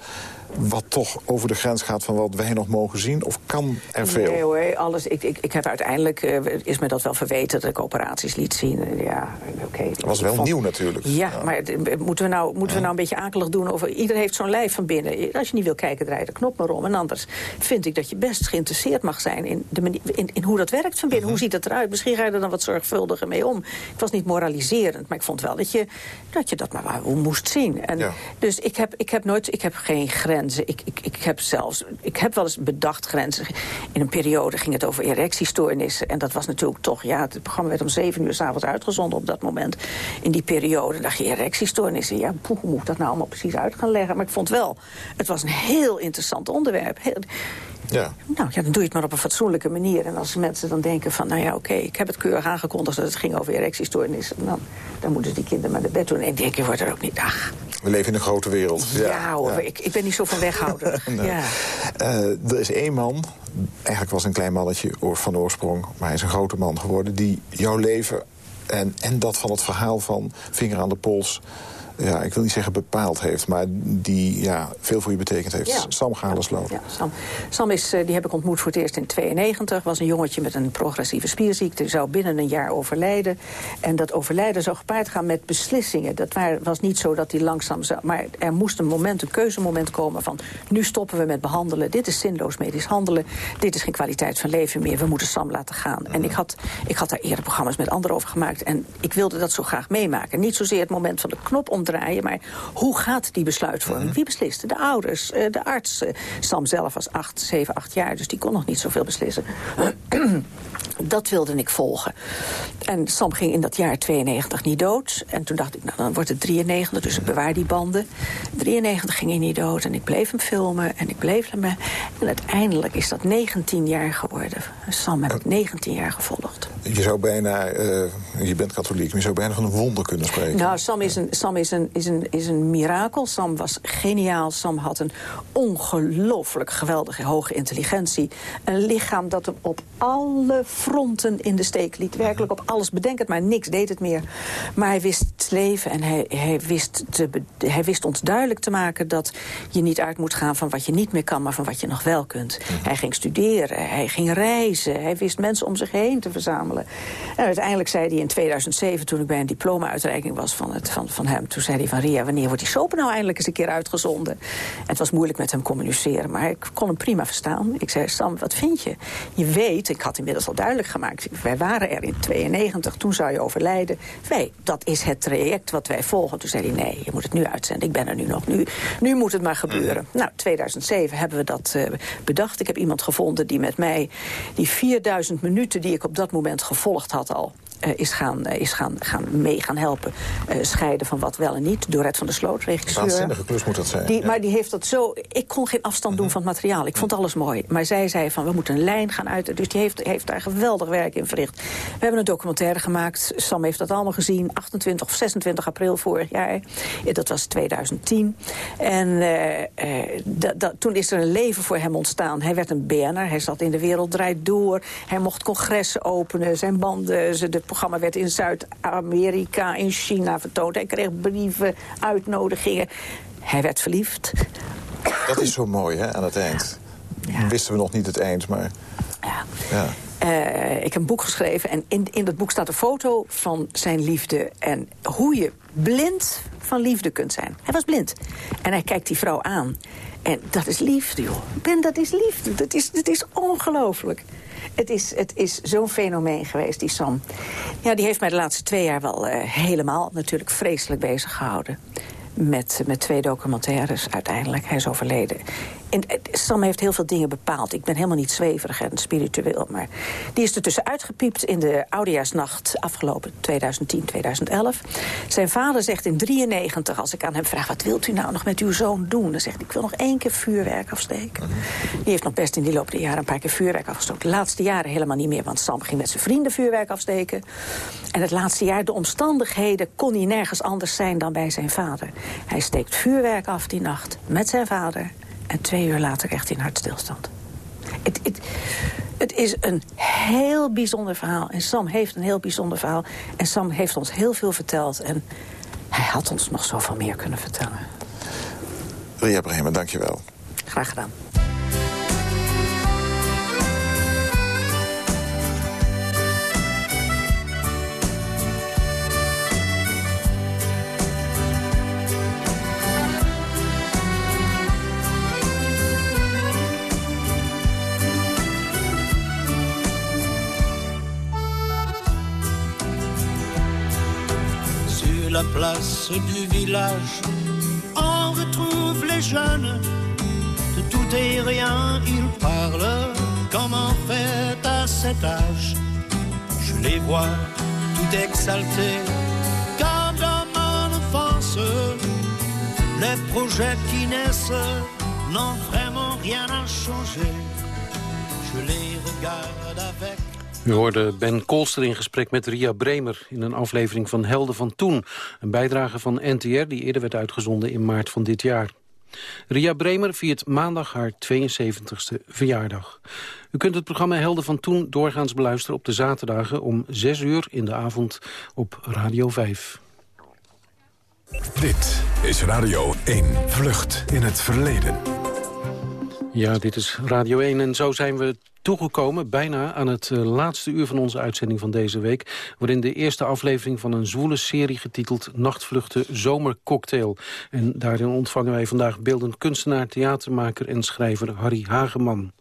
Speaker 5: wat toch over de grens gaat van wat wij nog mogen zien? Of kan er veel?
Speaker 7: Nee hoor, alles, ik, ik, ik heb uiteindelijk, eh, is me dat wel verweten... dat ik operaties liet zien. Ja, oké.
Speaker 5: Dat was wel nieuw natuurlijk.
Speaker 7: Ja, maar het- moeten we nou, moeten we nou een beetje akelig doen over... ieder heeft zo'n lijf van binnen. Als je niet wil kijken, draai de knop maar om. En anders vind ik dat je best geïnteresseerd mag zijn... in, de manier, in, in hoe dat werkt van binnen. Hoe ziet dat eruit? Misschien ga je er dan wat zorgvuldiger mee om. Ik was niet moraliserend, maar ik vond wel dat je dat, je dat maar moest zien. En
Speaker 5: Ja.
Speaker 7: Dus ik heb, ik heb nooit, ik heb geen Ik, ik, ik heb zelfs, ik heb wel eens bedacht grenzen. In een periode ging het over erectiestoornissen. En dat was natuurlijk toch, ja, het programma werd om zeven uur s'avonds uitgezonden op dat moment. In die periode dacht je erectiestoornissen. Ja, hoe moet ik dat nou allemaal precies uit gaan leggen? Maar ik vond wel, het was een heel interessant onderwerp. Heel-
Speaker 5: Ja.
Speaker 7: nou ja, dan doe je het maar op een fatsoenlijke manier. En als mensen dan denken van, nou ja, oké, ik heb het keurig aangekondigd... dat het ging over erectiestoornissen. Dan, dan moeten die kinderen maar naar bed doen. En denk, je wordt er ook niet, ach,
Speaker 5: We leven in een grote wereld.
Speaker 7: ja, hoor,
Speaker 5: ja.
Speaker 7: Ik, ik ben niet zo van weghouder. (laughs)
Speaker 5: Nee.
Speaker 7: ja.
Speaker 5: Eh, er is één man, eigenlijk was een klein mannetje van oorsprong... maar hij is een grote man geworden... die jouw leven en, en dat van het verhaal van Vinger aan de Pols... ja, ik wil niet zeggen bepaald heeft... maar die ja, veel voor je betekend heeft.
Speaker 7: Ja.
Speaker 5: Sam Galesloot.
Speaker 7: Ja, Sam, Sam is, eh, die heb ik ontmoet voor het eerst in 92. Was een jongetje met een progressieve spierziekte. Zou binnen een jaar overlijden. En dat overlijden zou gepaard gaan met beslissingen. Dat was niet zo dat hij langzaam zou... Maar er moest een moment, een keuzemoment komen van... nu stoppen we met behandelen. Dit is zinloos medisch handelen. Dit is geen kwaliteit van leven meer. We moeten Sam laten gaan. En ik had, ik had daar eerder programma's met anderen over gemaakt. En ik wilde dat zo graag meemaken. Niet zozeer het moment van de knop omdraaien... maar hoe gaat die besluitvorming? Wie beslist? De ouders, eh, de arts. eh, Sam zelf was acht, zeven, acht jaar, dus die kon nog niet zoveel beslissen. (clears throat) Dat wilde ik volgen. En Sam ging in dat jaar 92 niet dood. En toen dacht ik, nou, dan wordt het 93, dus ik bewaar die banden. 93 ging hij niet dood en ik bleef hem filmen en ik bleef hem... En uiteindelijk is dat 19 jaar geworden. Sam heb ik 19 jaar gevolgd.
Speaker 5: Je zou bijna, eh, je bent katholiek, maar je zou bijna van een wonder kunnen spreken.
Speaker 7: Nou, Sam, is een, Sam is, een, is, een, is een mirakel. Sam was geniaal. Sam had een ongelooflijk geweldige hoge intelligentie. Een lichaam dat hem op alle fronten in de steek liet. Werkelijk op alles. Bedenk het maar, niks deed het meer. Maar hij wist het leven en hij, hij, wist te, hij wist ons duidelijk te maken... dat je niet uit moet gaan van wat je niet meer kan... maar van wat je nog wel kunt. Hij ging studeren, hij ging reizen. Hij wist mensen om zich heen te verzamelen. En uiteindelijk zei hij in 2007, toen ik bij een diploma-uitreiking was van, het, van, van hem... toen zei hij van Ria, wanneer wordt die soap nou eindelijk eens een keer uitgezonden? En het was moeilijk met hem communiceren, maar ik kon hem prima verstaan. Ik zei, Sam, wat vind je? Je weet, ik had inmiddels al duidelijk gemaakt... wij waren er in 92, toen zou je overlijden. Wij, dat is het traject wat wij volgen. Toen zei hij, nee, je moet het nu uitzenden. Ik ben er nu nog. Nu, nu moet het maar gebeuren. Nou, 2007 hebben we dat eh, bedacht. Ik heb iemand gevonden die met mij die 4000 minuten... die ik op dat moment gevolgd had al... eh, is, gaan, eh, is gaan, gaan mee gaan helpen eh, scheiden van wat wel en niet. Dorette van der Sloot, regisseur.
Speaker 5: Waanzinnige klus moet dat zijn.
Speaker 7: Die,
Speaker 5: ja. Mhm.
Speaker 7: Maar die heeft dat zo... Ik kon geen afstand doen van het materiaal. Ik vond alles mooi. Maar zij zei van, we moeten een lijn gaan uit. Dus die heeft, heeft daar geweldig werk in verricht. We hebben een documentaire gemaakt. Sam heeft dat allemaal gezien. 28 of 26 april vorig jaar. Ja, Dat was 2010. En toen is er een leven voor hem ontstaan. Hij werd een BN'er. Hij zat in De Wereld Draait Door. Hij mocht congressen openen. Zijn banden... ze- Het programma werd in Zuid-Amerika, in China vertoond. Hij kreeg brieven, uitnodigingen. Hij werd verliefd.
Speaker 5: Dat is zo mooi hè, aan het eind. Wisten we nog niet het eind, maar... Ja.
Speaker 7: Eh, ik heb een boek geschreven en in, in dat boek staat een foto van zijn liefde... en hoe je blind van liefde kunt zijn. Hij was blind. En hij kijkt die vrouw aan. En dat is liefde, joh. Ben, dat is liefde. Dat is, dat is ongelooflijk. Het is, het is zo'n fenomeen geweest, die Sam. Ja, die heeft mij de laatste twee jaar wel eh, helemaal natuurlijk vreselijk bezig gehouden. Met, met twee documentaires uiteindelijk. Hij is overleden. En Sam heeft heel veel dingen bepaald. Ik ben helemaal niet zweverig en spiritueel. Maar die is er tussenuit gepiept in de oudejaarsnacht afgelopen 2010, 2011. Zijn vader zegt in 93, als ik aan hem vraag... wat wilt u nou nog met uw zoon doen? Dan zegt hij, ik wil nog één keer vuurwerk afsteken. Die heeft nog best in die loop der jaren een paar keer vuurwerk afgestoken. De laatste jaren helemaal niet meer, want Sam ging met zijn vrienden vuurwerk afsteken. En het laatste jaar, de omstandigheden, kon hij nergens anders zijn dan bij zijn vader. Hij steekt vuurwerk af die nacht met zijn vader. En twee uur later hij een hartstilstand. Het, het, het is een heel bijzonder verhaal. En Sam heeft een heel bijzonder verhaal. En Sam heeft ons heel veel verteld. En hij had ons nog zoveel meer kunnen vertellen.
Speaker 5: Ria Bremen, dankjewel.
Speaker 7: Graag gedaan.
Speaker 13: La place du village, on retrouve les jeunes. De tout et rien, ils parlent comme on fait à cet âge. Je les vois tout exaltés, comme dans mon enfance. Les projets qui naissent n'ont vraiment rien à changer. Je les regarde avec
Speaker 4: U hoorde Ben Kolster in gesprek met Ria Bremer... in een aflevering van Helden van Toen. Een bijdrage van NTR die eerder werd uitgezonden in maart van dit jaar. Ria Bremer viert maandag haar 72e verjaardag. U kunt het programma Helden van Toen doorgaans beluisteren op de zaterdagen... om 6 uur in de avond op Radio 5.
Speaker 2: Dit is Radio 1 Vlucht in het verleden.
Speaker 4: Ja, dit is Radio 1 en zo zijn we toegekomen bijna aan het eh, laatste uur van onze uitzending van deze week... waarin de eerste aflevering van een zwoele serie getiteld Nachtvluchten Zomercocktail. En daarin ontvangen wij vandaag beeldend kunstenaar, theatermaker en schrijver Harry Hageman.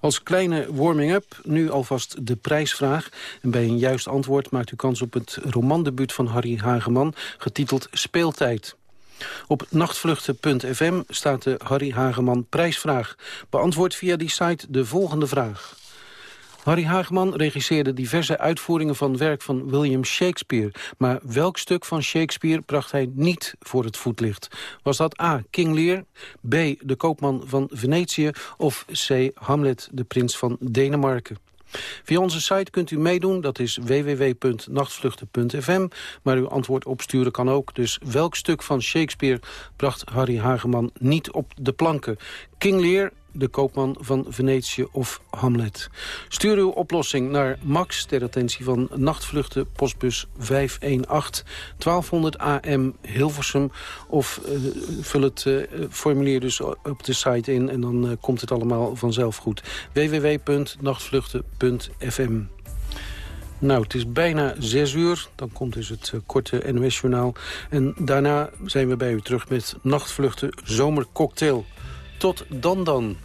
Speaker 4: Als kleine warming-up nu alvast de prijsvraag. En bij een juist antwoord maakt u kans op het romandebuut van Harry Hageman... getiteld Speeltijd. Op nachtvluchten.fm staat de Harry Hageman prijsvraag. Beantwoord via die site de volgende vraag. Harry Hageman regisseerde diverse uitvoeringen van werk van William Shakespeare. Maar welk stuk van Shakespeare bracht hij niet voor het voetlicht? Was dat A. King Lear, B. De koopman van Venetië of C. Hamlet, de prins van Denemarken? Via onze site kunt u meedoen, dat is www.nachtvluchten.fm. Maar uw antwoord opsturen kan ook. Dus welk stuk van Shakespeare bracht Harry Hageman niet op de planken? King Lear, de koopman van Venetië of Hamlet. Stuur uw oplossing naar Max ter attentie van nachtvluchten postbus 518 1200 AM Hilversum. Of uh, vul het uh, formulier dus op de site in en dan uh, komt het allemaal vanzelf goed. www.nachtvluchten.fm nou, het is bijna zes uur. Dan komt dus het korte NOS-journaal. En daarna zijn we bij u terug met Nachtvluchten Zomercocktail. Tot dan dan.